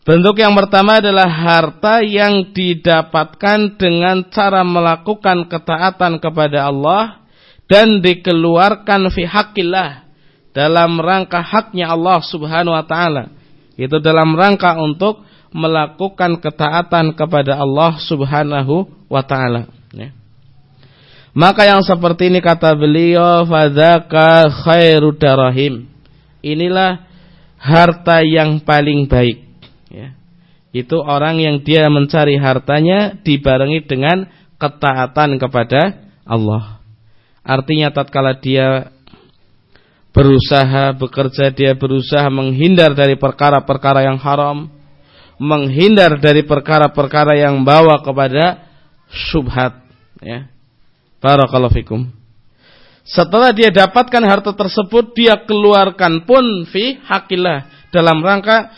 Bentuk yang pertama adalah harta yang didapatkan dengan cara melakukan ketaatan kepada Allah dan dikeluarkan fi haqqillah dalam rangka haknya Allah Subhanahu wa taala. Itu dalam rangka untuk melakukan ketaatan kepada Allah Subhanahu wa taala, ya. Maka yang seperti ini kata beliau fadzaka khairu darahim. Inilah harta yang paling baik. Itu orang yang dia mencari hartanya dibarengi dengan ketaatan kepada Allah. Artinya tatkala dia berusaha bekerja dia berusaha menghindar dari perkara-perkara yang haram menghindar dari perkara-perkara yang bawa kepada syubhat ya barakallahu fikum setelah dia dapatkan harta tersebut dia keluarkan pun fi hakillah dalam rangka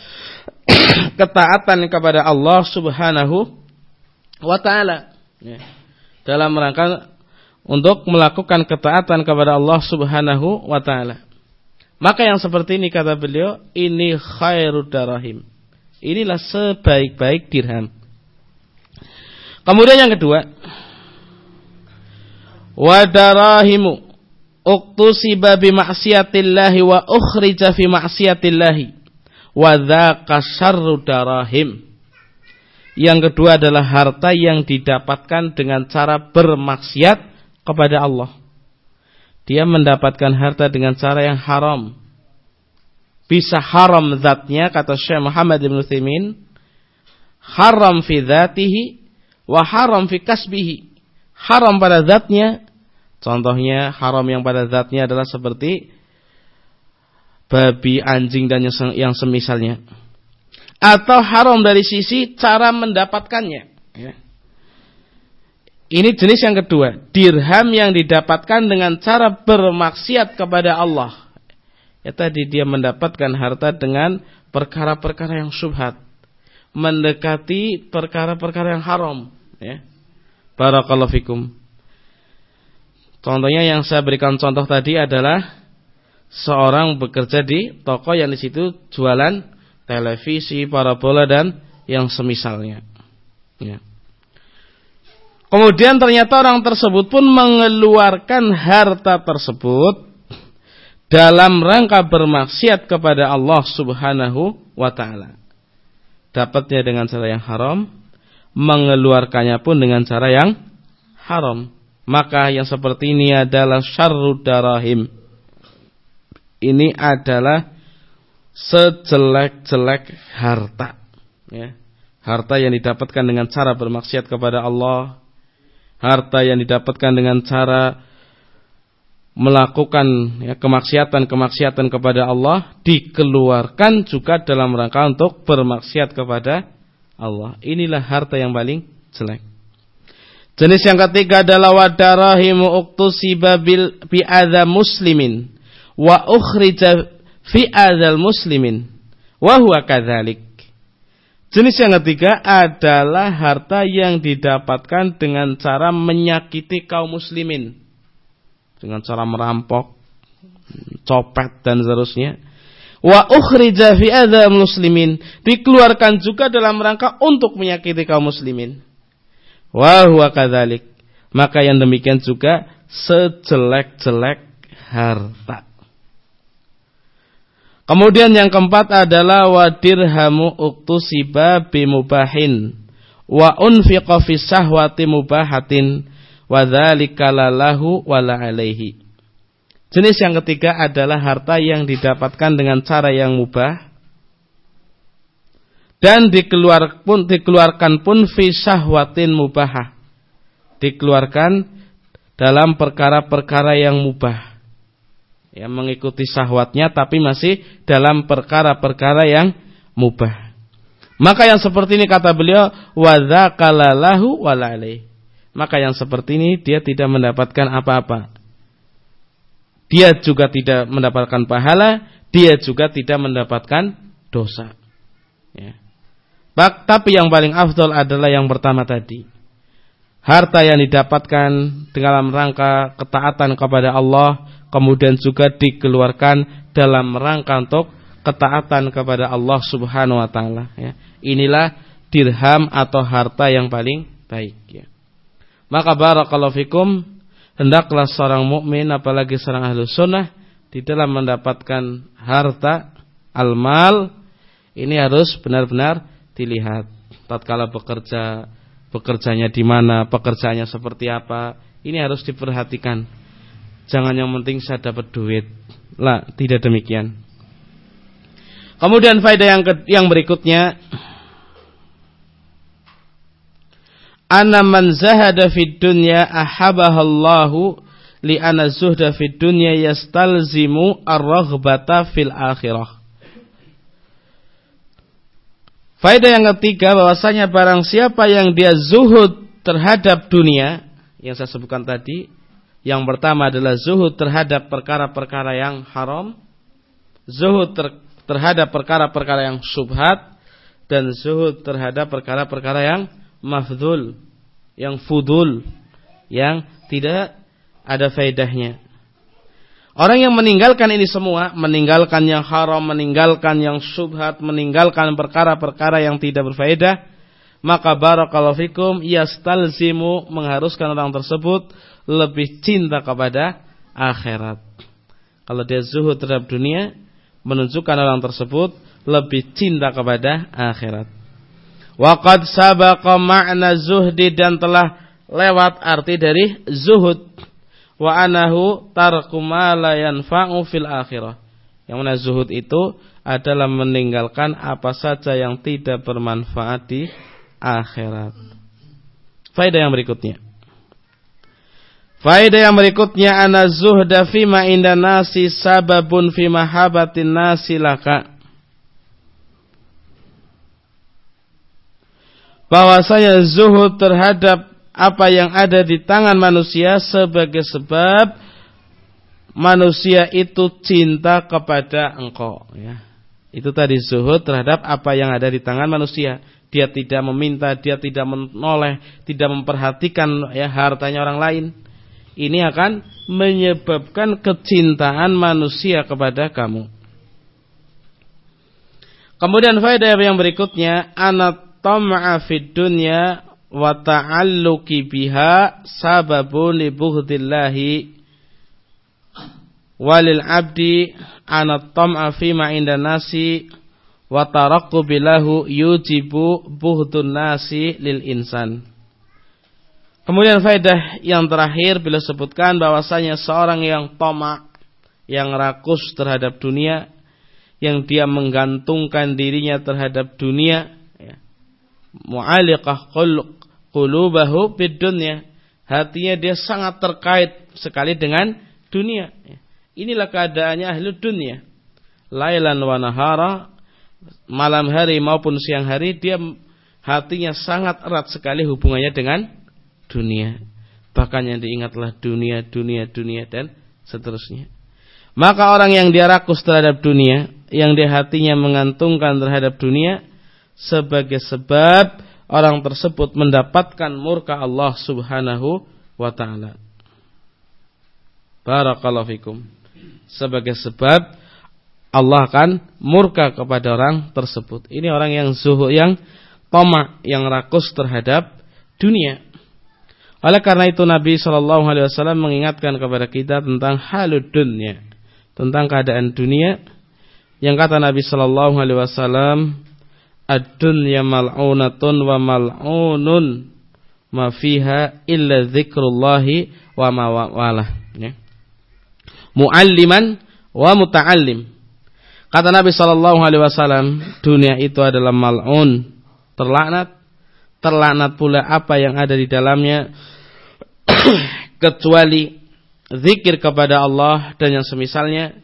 ketaatan kepada Allah Subhanahu wa taala ya. dalam rangka untuk melakukan ketaatan kepada Allah Subhanahu wa taala maka yang seperti ini kata beliau, ini khairud darahim. Inilah sebaik-baik dirham. Kemudian yang kedua, wadarahimu uktusiba bi ma'siyatillahi wa ukhrija fi ma'siyatillahi wa dzaka syarru darahim. Yang kedua adalah harta yang didapatkan dengan cara bermaksiat kepada Allah dia mendapatkan harta dengan cara yang haram. Bisa haram zatnya kata Syekh Muhammad bin Utsaimin, haram fi dzatihi wa haram fi kasbihi. Haram pada zatnya contohnya haram yang pada zatnya adalah seperti babi, anjing dan yang semisalnya. Atau haram dari sisi cara mendapatkannya. Ya. Ini jenis yang kedua. Dirham yang didapatkan dengan cara bermaksiat kepada Allah. Ya tadi dia mendapatkan harta dengan perkara-perkara yang subhat. Mendekati perkara-perkara yang haram. Ya. Barakallahu fikum. Contohnya yang saya berikan contoh tadi adalah seorang bekerja di toko yang di situ jualan televisi, parabola dan yang semisalnya. Ya. Kemudian ternyata orang tersebut pun mengeluarkan harta tersebut dalam rangka bermaksiat kepada Allah Subhanahu wa taala. Dapatnya dengan cara yang haram, mengeluarkannya pun dengan cara yang haram. Maka yang seperti ini adalah syarrud darahim ini adalah sejelek-jelek harta. Ya. Harta yang didapatkan dengan cara bermaksiat kepada Allah. Harta yang didapatkan dengan cara melakukan ya, kemaksiatan-kemaksiatan kepada Allah dikeluarkan juga dalam rangka untuk bermaksiat kepada Allah. Inilah harta yang paling jelek. Jenis yang ketiga adalah wadarahimu uktusiba bil bi'adha muslimin wa ukhrija fi adzal muslimin wa huwa kadzalik. Jenis yang ketiga adalah harta yang didapatkan dengan cara menyakiti kaum muslimin. Dengan cara merampok, copet dan seterusnya. Wa ukhrija fi adzal muslimin, dikeluarkan juga dalam rangka untuk menyakiti kaum muslimin. Wa huwa kadzalik. Maka yang demikian juga sejelek-jelek harta. Kemudian yang keempat adalah wadirhamu uktusiba bimubahin wa unfiqa fi sahwati mubahatin wa dzalika lalahu wala alaihi. Jenis yang ketiga adalah harta yang didapatkan dengan cara yang mubah dan dikeluar pun dikeluarkan pun fi syahwatin mubahah. Dikeluarkan dalam perkara-perkara yang mubah ya mengikuti syahwatnya tapi masih dalam perkara-perkara yang mubah. Maka yang seperti ini kata beliau wadzakalalahu walalaih. Maka yang seperti ini dia tidak mendapatkan apa-apa. Dia juga tidak mendapatkan pahala, dia juga tidak mendapatkan dosa. Ya. Tapi yang paling afdol adalah yang pertama tadi. Harta yang didapatkan dalam rangka ketaatan kepada Allah kemudian juga dikeluarkan dalam rangka untuk ketaatan kepada Allah Subhanahu wa taala ya. Inilah dirham atau harta yang paling baik ya. Maka barakallahu fikum hendaklah seorang mukmin apalagi seorang ahlu sunnah di dalam mendapatkan harta al-mal ini harus benar-benar dilihat tatkala bekerja bekerjanya di mana pekerjaannya seperti apa ini harus diperhatikan Jangan yang penting saya dapat duit. Lah, tidak demikian. Kemudian faedah yang ke, yang berikutnya Ana man zahada fid dunya ahabahallahu li ana zuhda fid dunya yastalzimu ar-raghbata fil akhirah. Faedah yang ketiga bahwasanya barang siapa yang dia zuhud terhadap dunia yang saya sebutkan tadi yang pertama adalah zuhud terhadap perkara-perkara yang haram, zuhud ter terhadap perkara-perkara yang subhat, dan zuhud terhadap perkara-perkara yang mafdul, yang fudul, yang tidak ada faedahnya. Orang yang meninggalkan ini semua, meninggalkan yang haram, meninggalkan yang subhat, meninggalkan perkara-perkara yang tidak berfaedah, maka barakallahu fikum yastalzimu mengharuskan orang tersebut lebih cinta kepada akhirat. Kalau dia zuhud terhadap dunia, menunjukkan orang tersebut lebih cinta kepada akhirat. Waqad sabaqa ma'na zuhdi dan telah lewat arti dari zuhud. Wa anahu tarku ma la yanfa'u fil akhirah. Yang mana zuhud itu adalah meninggalkan apa saja yang tidak bermanfaat di akhirat. Faedah yang berikutnya. Faedah yang berikutnya ana zuhda fima inda nasi sababun fi mahabbatin nasi laka. Bahwasanya zuhud terhadap apa yang ada di tangan manusia sebagai sebab manusia itu cinta kepada engkau ya. Itu tadi zuhud terhadap apa yang ada di tangan manusia. Dia tidak meminta, dia tidak menoleh, tidak memperhatikan ya hartanya orang lain ini akan menyebabkan kecintaan manusia kepada kamu. Kemudian faedah yang berikutnya anatam'a fid dunya wa ta'alluqi biha sababun li bughdillahi walil abdi anatam'a fi ma inda nasi wa tarakkubi lahu yujibu buhdun nasi lil insan. Kemudian faedah yang terakhir bila sebutkan bahwasanya seorang yang tomak, yang rakus terhadap dunia, yang dia menggantungkan dirinya terhadap dunia, ya. mu'aliqah qulubahu bid. Hatinya dia sangat terkait sekali dengan dunia. Ya. Inilah keadaannya ahli dunia. Lailan wa nahara, malam hari maupun siang hari dia hatinya sangat erat sekali hubungannya dengan dunia. Bahkan yang diingatlah dunia, dunia, dunia dan seterusnya. Maka orang yang dia rakus terhadap dunia, yang di hatinya mengantungkan terhadap dunia sebagai sebab orang tersebut mendapatkan murka Allah Subhanahu wa taala. Barakallahu fikum. Sebagai sebab Allah akan murka kepada orang tersebut. Ini orang yang zuhud yang tomak, yang rakus terhadap dunia. Oleh karena itu Nabi Shallallahu Alaihi Wasallam mengingatkan kepada kita tentang halud dunia, tentang keadaan dunia. Yang kata Nabi Shallallahu Alaihi Wasallam, ad-dunya mal'unatun wa mal'unun ma fiha illa dzikrullahi wa ma walah. Ya. Mualliman wa muta'allim. Kata Nabi Shallallahu Alaihi Wasallam, dunia itu adalah mal'un, terlaknat, terlaknat pula apa yang ada di dalamnya kecuali zikir kepada Allah dan yang semisalnya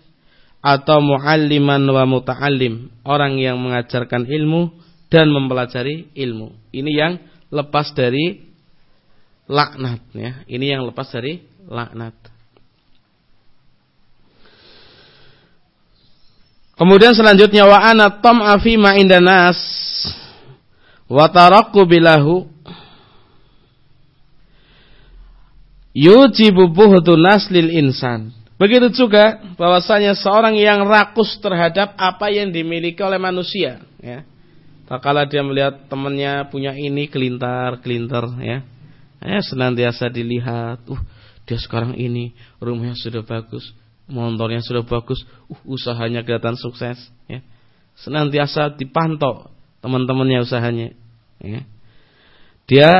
atau mualliman wa muta'allim, orang yang mengajarkan ilmu dan mempelajari ilmu. Ini yang lepas dari laknat ya. Ini yang lepas dari laknat. Kemudian selanjutnya wa ana tam'a fi ma indanas wa tarakku bilahu yujibu buhtu naslil insan. Begitu juga bahwasanya seorang yang rakus terhadap apa yang dimiliki oleh manusia, ya. Tak kala dia melihat temannya punya ini kelintar, kelintar, ya. Ya senantiasa dilihat, uh dia sekarang ini rumahnya sudah bagus, motornya sudah bagus, uh usahanya kelihatan sukses, ya. Senantiasa dipantau teman-temannya usahanya, ya. Dia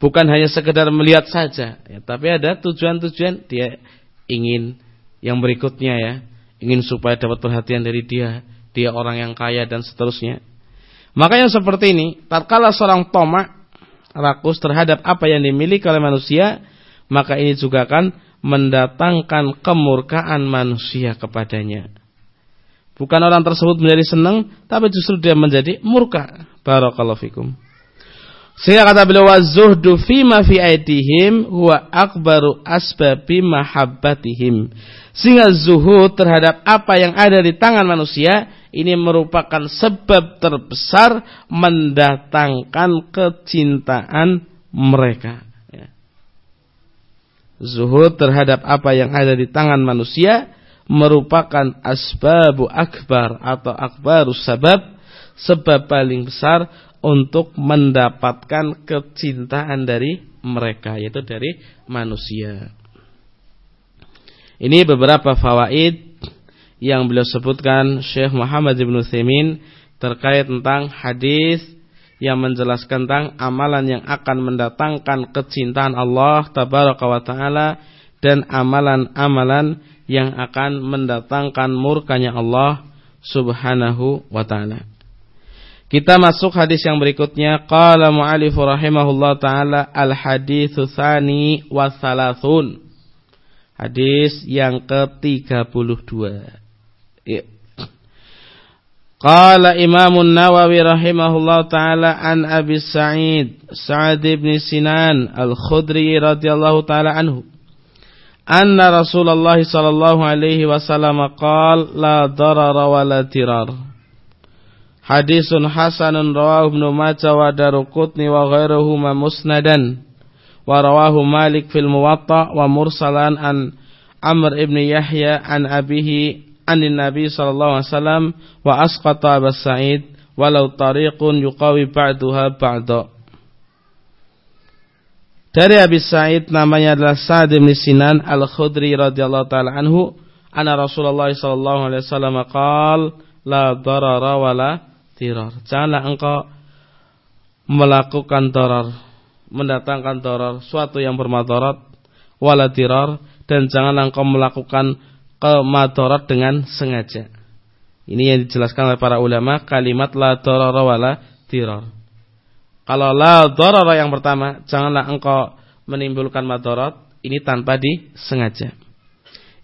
bukan hanya sekedar melihat saja, ya, tapi ada tujuan-tujuan dia ingin yang berikutnya ya, ingin supaya dapat perhatian dari dia, dia orang yang kaya dan seterusnya. Maka yang seperti ini, tatkala seorang tomak rakus terhadap apa yang dimiliki oleh manusia, maka ini juga akan mendatangkan kemurkaan manusia kepadanya. Bukan orang tersebut menjadi senang, tapi justru dia menjadi murka. Barakallahu fikum. Sehingga kata beliau wazuhdu ma fi aidihim huwa akbaru asbabi mahabbatihim. Sehingga zuhud terhadap apa yang ada di tangan manusia ini merupakan sebab terbesar mendatangkan kecintaan mereka. Ya. Zuhud terhadap apa yang ada di tangan manusia merupakan asbabu akbar atau akbarus sabab sebab paling besar untuk mendapatkan kecintaan dari mereka yaitu dari manusia. Ini beberapa fawaid yang beliau sebutkan Syekh Muhammad Ibn Thimin terkait tentang hadis yang menjelaskan tentang amalan yang akan mendatangkan kecintaan Allah tabaraka wa taala dan amalan-amalan yang akan mendatangkan murkanya Allah subhanahu wa taala. Kita masuk hadis yang berikutnya. Qala mu'alif rahimahullah ta'ala al-hadithu thani wa thalathun. Hadis yang ke-32. Ya. Qala Imam Nawawi rahimahullah ta'ala an Abi Sa'id Sa'ad ibn Sinan Al-Khudri radhiyallahu ta'ala anhu Anna Rasulullah sallallahu alaihi wasallam qala la darara wa la tirar Hadisun hasanun rawahu Ibnu Majah wa Daruqutni wa ghairuhuma musnadan wa rawahu Malik fil Muwatta wa mursalan an Amr ibn Yahya an abihi an Nabi sallallahu alaihi wasallam wa asqata Abu Sa'id walau tariqun yuqawi ba'daha ba'da. Dari Abi Sa'id namanya adalah Sa'd bin Sinan Al-Khudri radhiyallahu taala anhu anna Rasulullah sallallahu alaihi wasallam qala la darara wa la tirar. Janganlah engkau melakukan teror, mendatangkan teror, suatu yang bermadarat, wala tirar, dan janganlah engkau melakukan kemadarat dengan sengaja. Ini yang dijelaskan oleh para ulama, kalimat la teror wala. Kalau la teror yang pertama, janganlah engkau menimbulkan madarat, ini tanpa disengaja.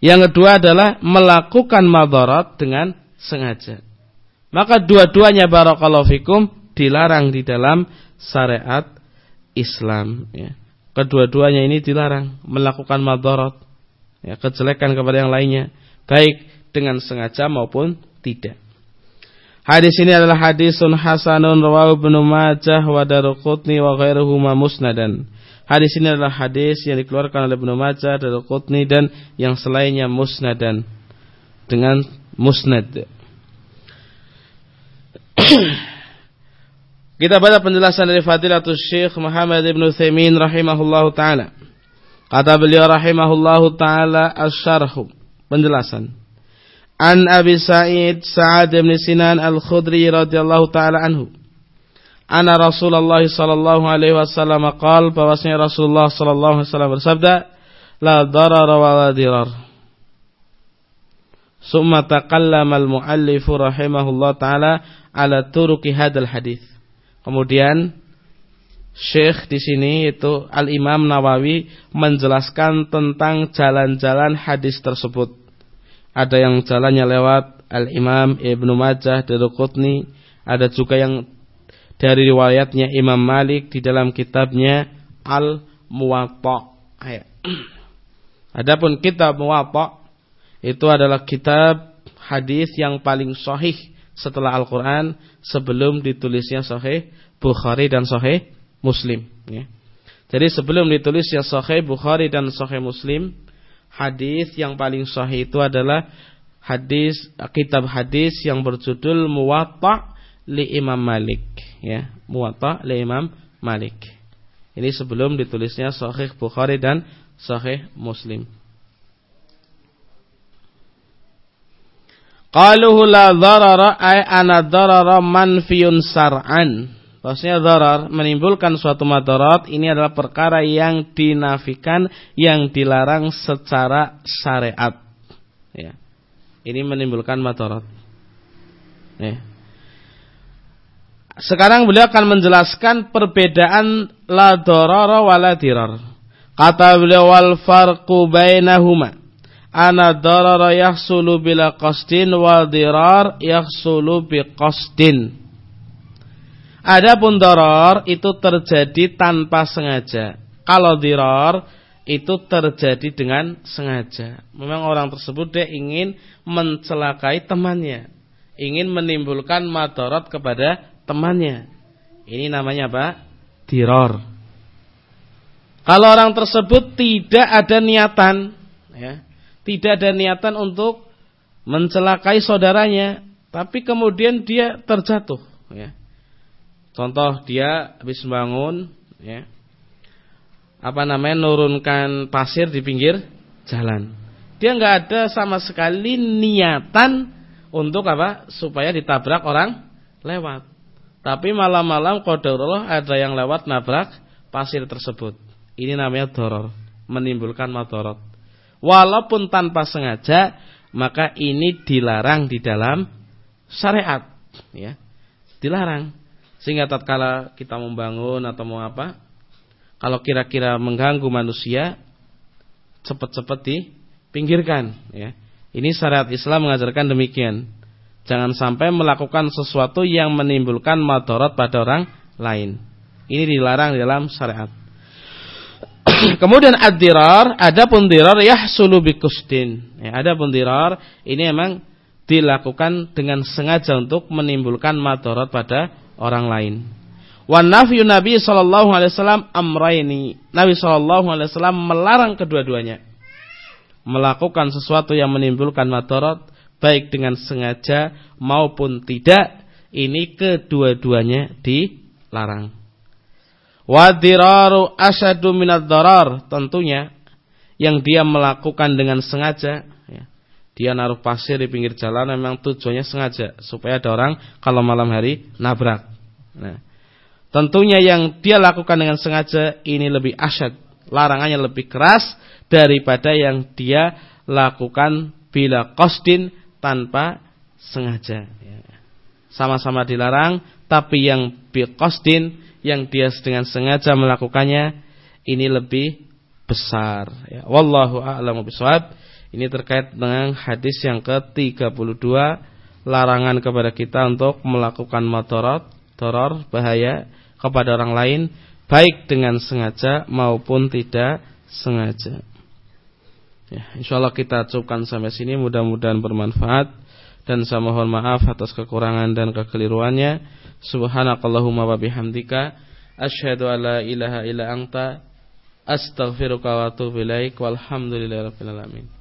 Yang kedua adalah melakukan madarat dengan sengaja. Maka dua-duanya barakallahu fikum dilarang di dalam syariat Islam ya. Kedua-duanya ini dilarang melakukan madarat ya, kejelekan kepada yang lainnya baik dengan sengaja maupun tidak. Hadis ini adalah hadisun hasanun rawahu Ibnu Majah wa Daruqutni wa ghairuhuma musnadan. Hadis ini adalah hadis yang dikeluarkan oleh Ibnu Majah, Daruqutni dan yang selainnya musnadan dengan musnad. Kita baca penjelasan dari Fadilatul Syekh Muhammad Ibn Uthaymin rahimahullahu taala. Kata beliau rahimahullahu taala asy-syarh penjelasan. An Abi Sa'id Sa'ad bin Sinan Al-Khudri radhiyallahu taala anhu. Ana Rasulullah sallallahu alaihi wasallam qaal bahwasanya Rasulullah sallallahu alaihi wasallam bersabda, la darar wa la dirar. Summa taqallama al-muallif rahimahullah taala ala turuki hadal hadis. Kemudian Syekh di sini itu Al Imam Nawawi menjelaskan tentang jalan-jalan hadis tersebut. Ada yang jalannya lewat Al Imam Ibnu Majah Daruqutni, ada juga yang dari riwayatnya Imam Malik di dalam kitabnya Al Muwatta. Adapun kitab Muwatta itu adalah kitab hadis yang paling sahih setelah Al-Quran sebelum ditulisnya Sahih Bukhari dan Sahih Muslim. Ya. Jadi sebelum ditulisnya Sahih Bukhari dan Sahih Muslim, hadis yang paling sahih itu adalah hadis kitab hadis yang berjudul Muwatta li Imam Malik. Ya, Muwatta li Imam Malik. Ini sebelum ditulisnya Sahih Bukhari dan Sahih Muslim. Qaluhu la dharara ay ana dharara manfiyun sar'an. Maksudnya dharar menimbulkan suatu madarat ini adalah perkara yang dinafikan yang dilarang secara syariat. Ya. Ini menimbulkan madarat. Ya. Sekarang beliau akan menjelaskan perbedaan la dharara wa la dirar. Kata beliau wal farqu bainahuma ana darara yahsulu bila qasdin wa dirar yahsulu bi qasdin. Adapun darar itu terjadi tanpa sengaja. Kalau dirar itu terjadi dengan sengaja. Memang orang tersebut dia ingin mencelakai temannya, ingin menimbulkan madarat kepada temannya. Ini namanya apa? Dirar. Kalau orang tersebut tidak ada niatan, ya, tidak ada niatan untuk mencelakai saudaranya, tapi kemudian dia terjatuh. Ya. Contoh dia habis bangun, ya, apa namanya nurunkan pasir di pinggir jalan. Dia nggak ada sama sekali niatan untuk apa supaya ditabrak orang lewat. Tapi malam-malam qadarullah ada yang lewat nabrak pasir tersebut. Ini namanya doror, menimbulkan madorot walaupun tanpa sengaja maka ini dilarang di dalam syariat ya dilarang. Sehingga tatkala kita membangun atau mau apa, kalau kira-kira mengganggu manusia, cepat-cepat dipinggirkan. Ya. Ini syariat Islam mengajarkan demikian. Jangan sampai melakukan sesuatu yang menimbulkan madarat pada orang lain. Ini dilarang dalam syariat. Kemudian ad-dirar, ada pun dirar yahsulu bikustin. Ya, ada pun dirar ini memang dilakukan dengan sengaja untuk menimbulkan madarat pada orang lain. Wan nafyu Nabi sallallahu alaihi wasallam amraini. Nabi sallallahu alaihi wasallam melarang kedua-duanya. Melakukan sesuatu yang menimbulkan madarat baik dengan sengaja maupun tidak, ini kedua-duanya dilarang. Wadiraru asyadu minad darar, tentunya yang dia melakukan dengan sengaja ya, dia naruh pasir di pinggir jalan memang tujuannya sengaja supaya ada orang kalau malam hari nabrak. Nah, tentunya yang dia lakukan dengan sengaja ini lebih asyad, larangannya lebih keras daripada yang dia lakukan bila kosdin tanpa sengaja. Ya. Sama-sama dilarang, tapi yang biqasdin yang dia dengan sengaja melakukannya ini lebih besar. Ya. Wallahu a'lamu bishawab. Ini terkait dengan hadis yang ke-32 larangan kepada kita untuk melakukan motorot, teror, bahaya kepada orang lain baik dengan sengaja maupun tidak sengaja. Ya, insyaallah kita cukupkan sampai sini mudah-mudahan bermanfaat dan saya mohon maaf atas kekurangan dan kekeliruannya. Subhanakallahumma wa bihamdika asyhadu alla ilaha illa anta astaghfiruka wa atubu ilaik walhamdulillahirabbil alamin.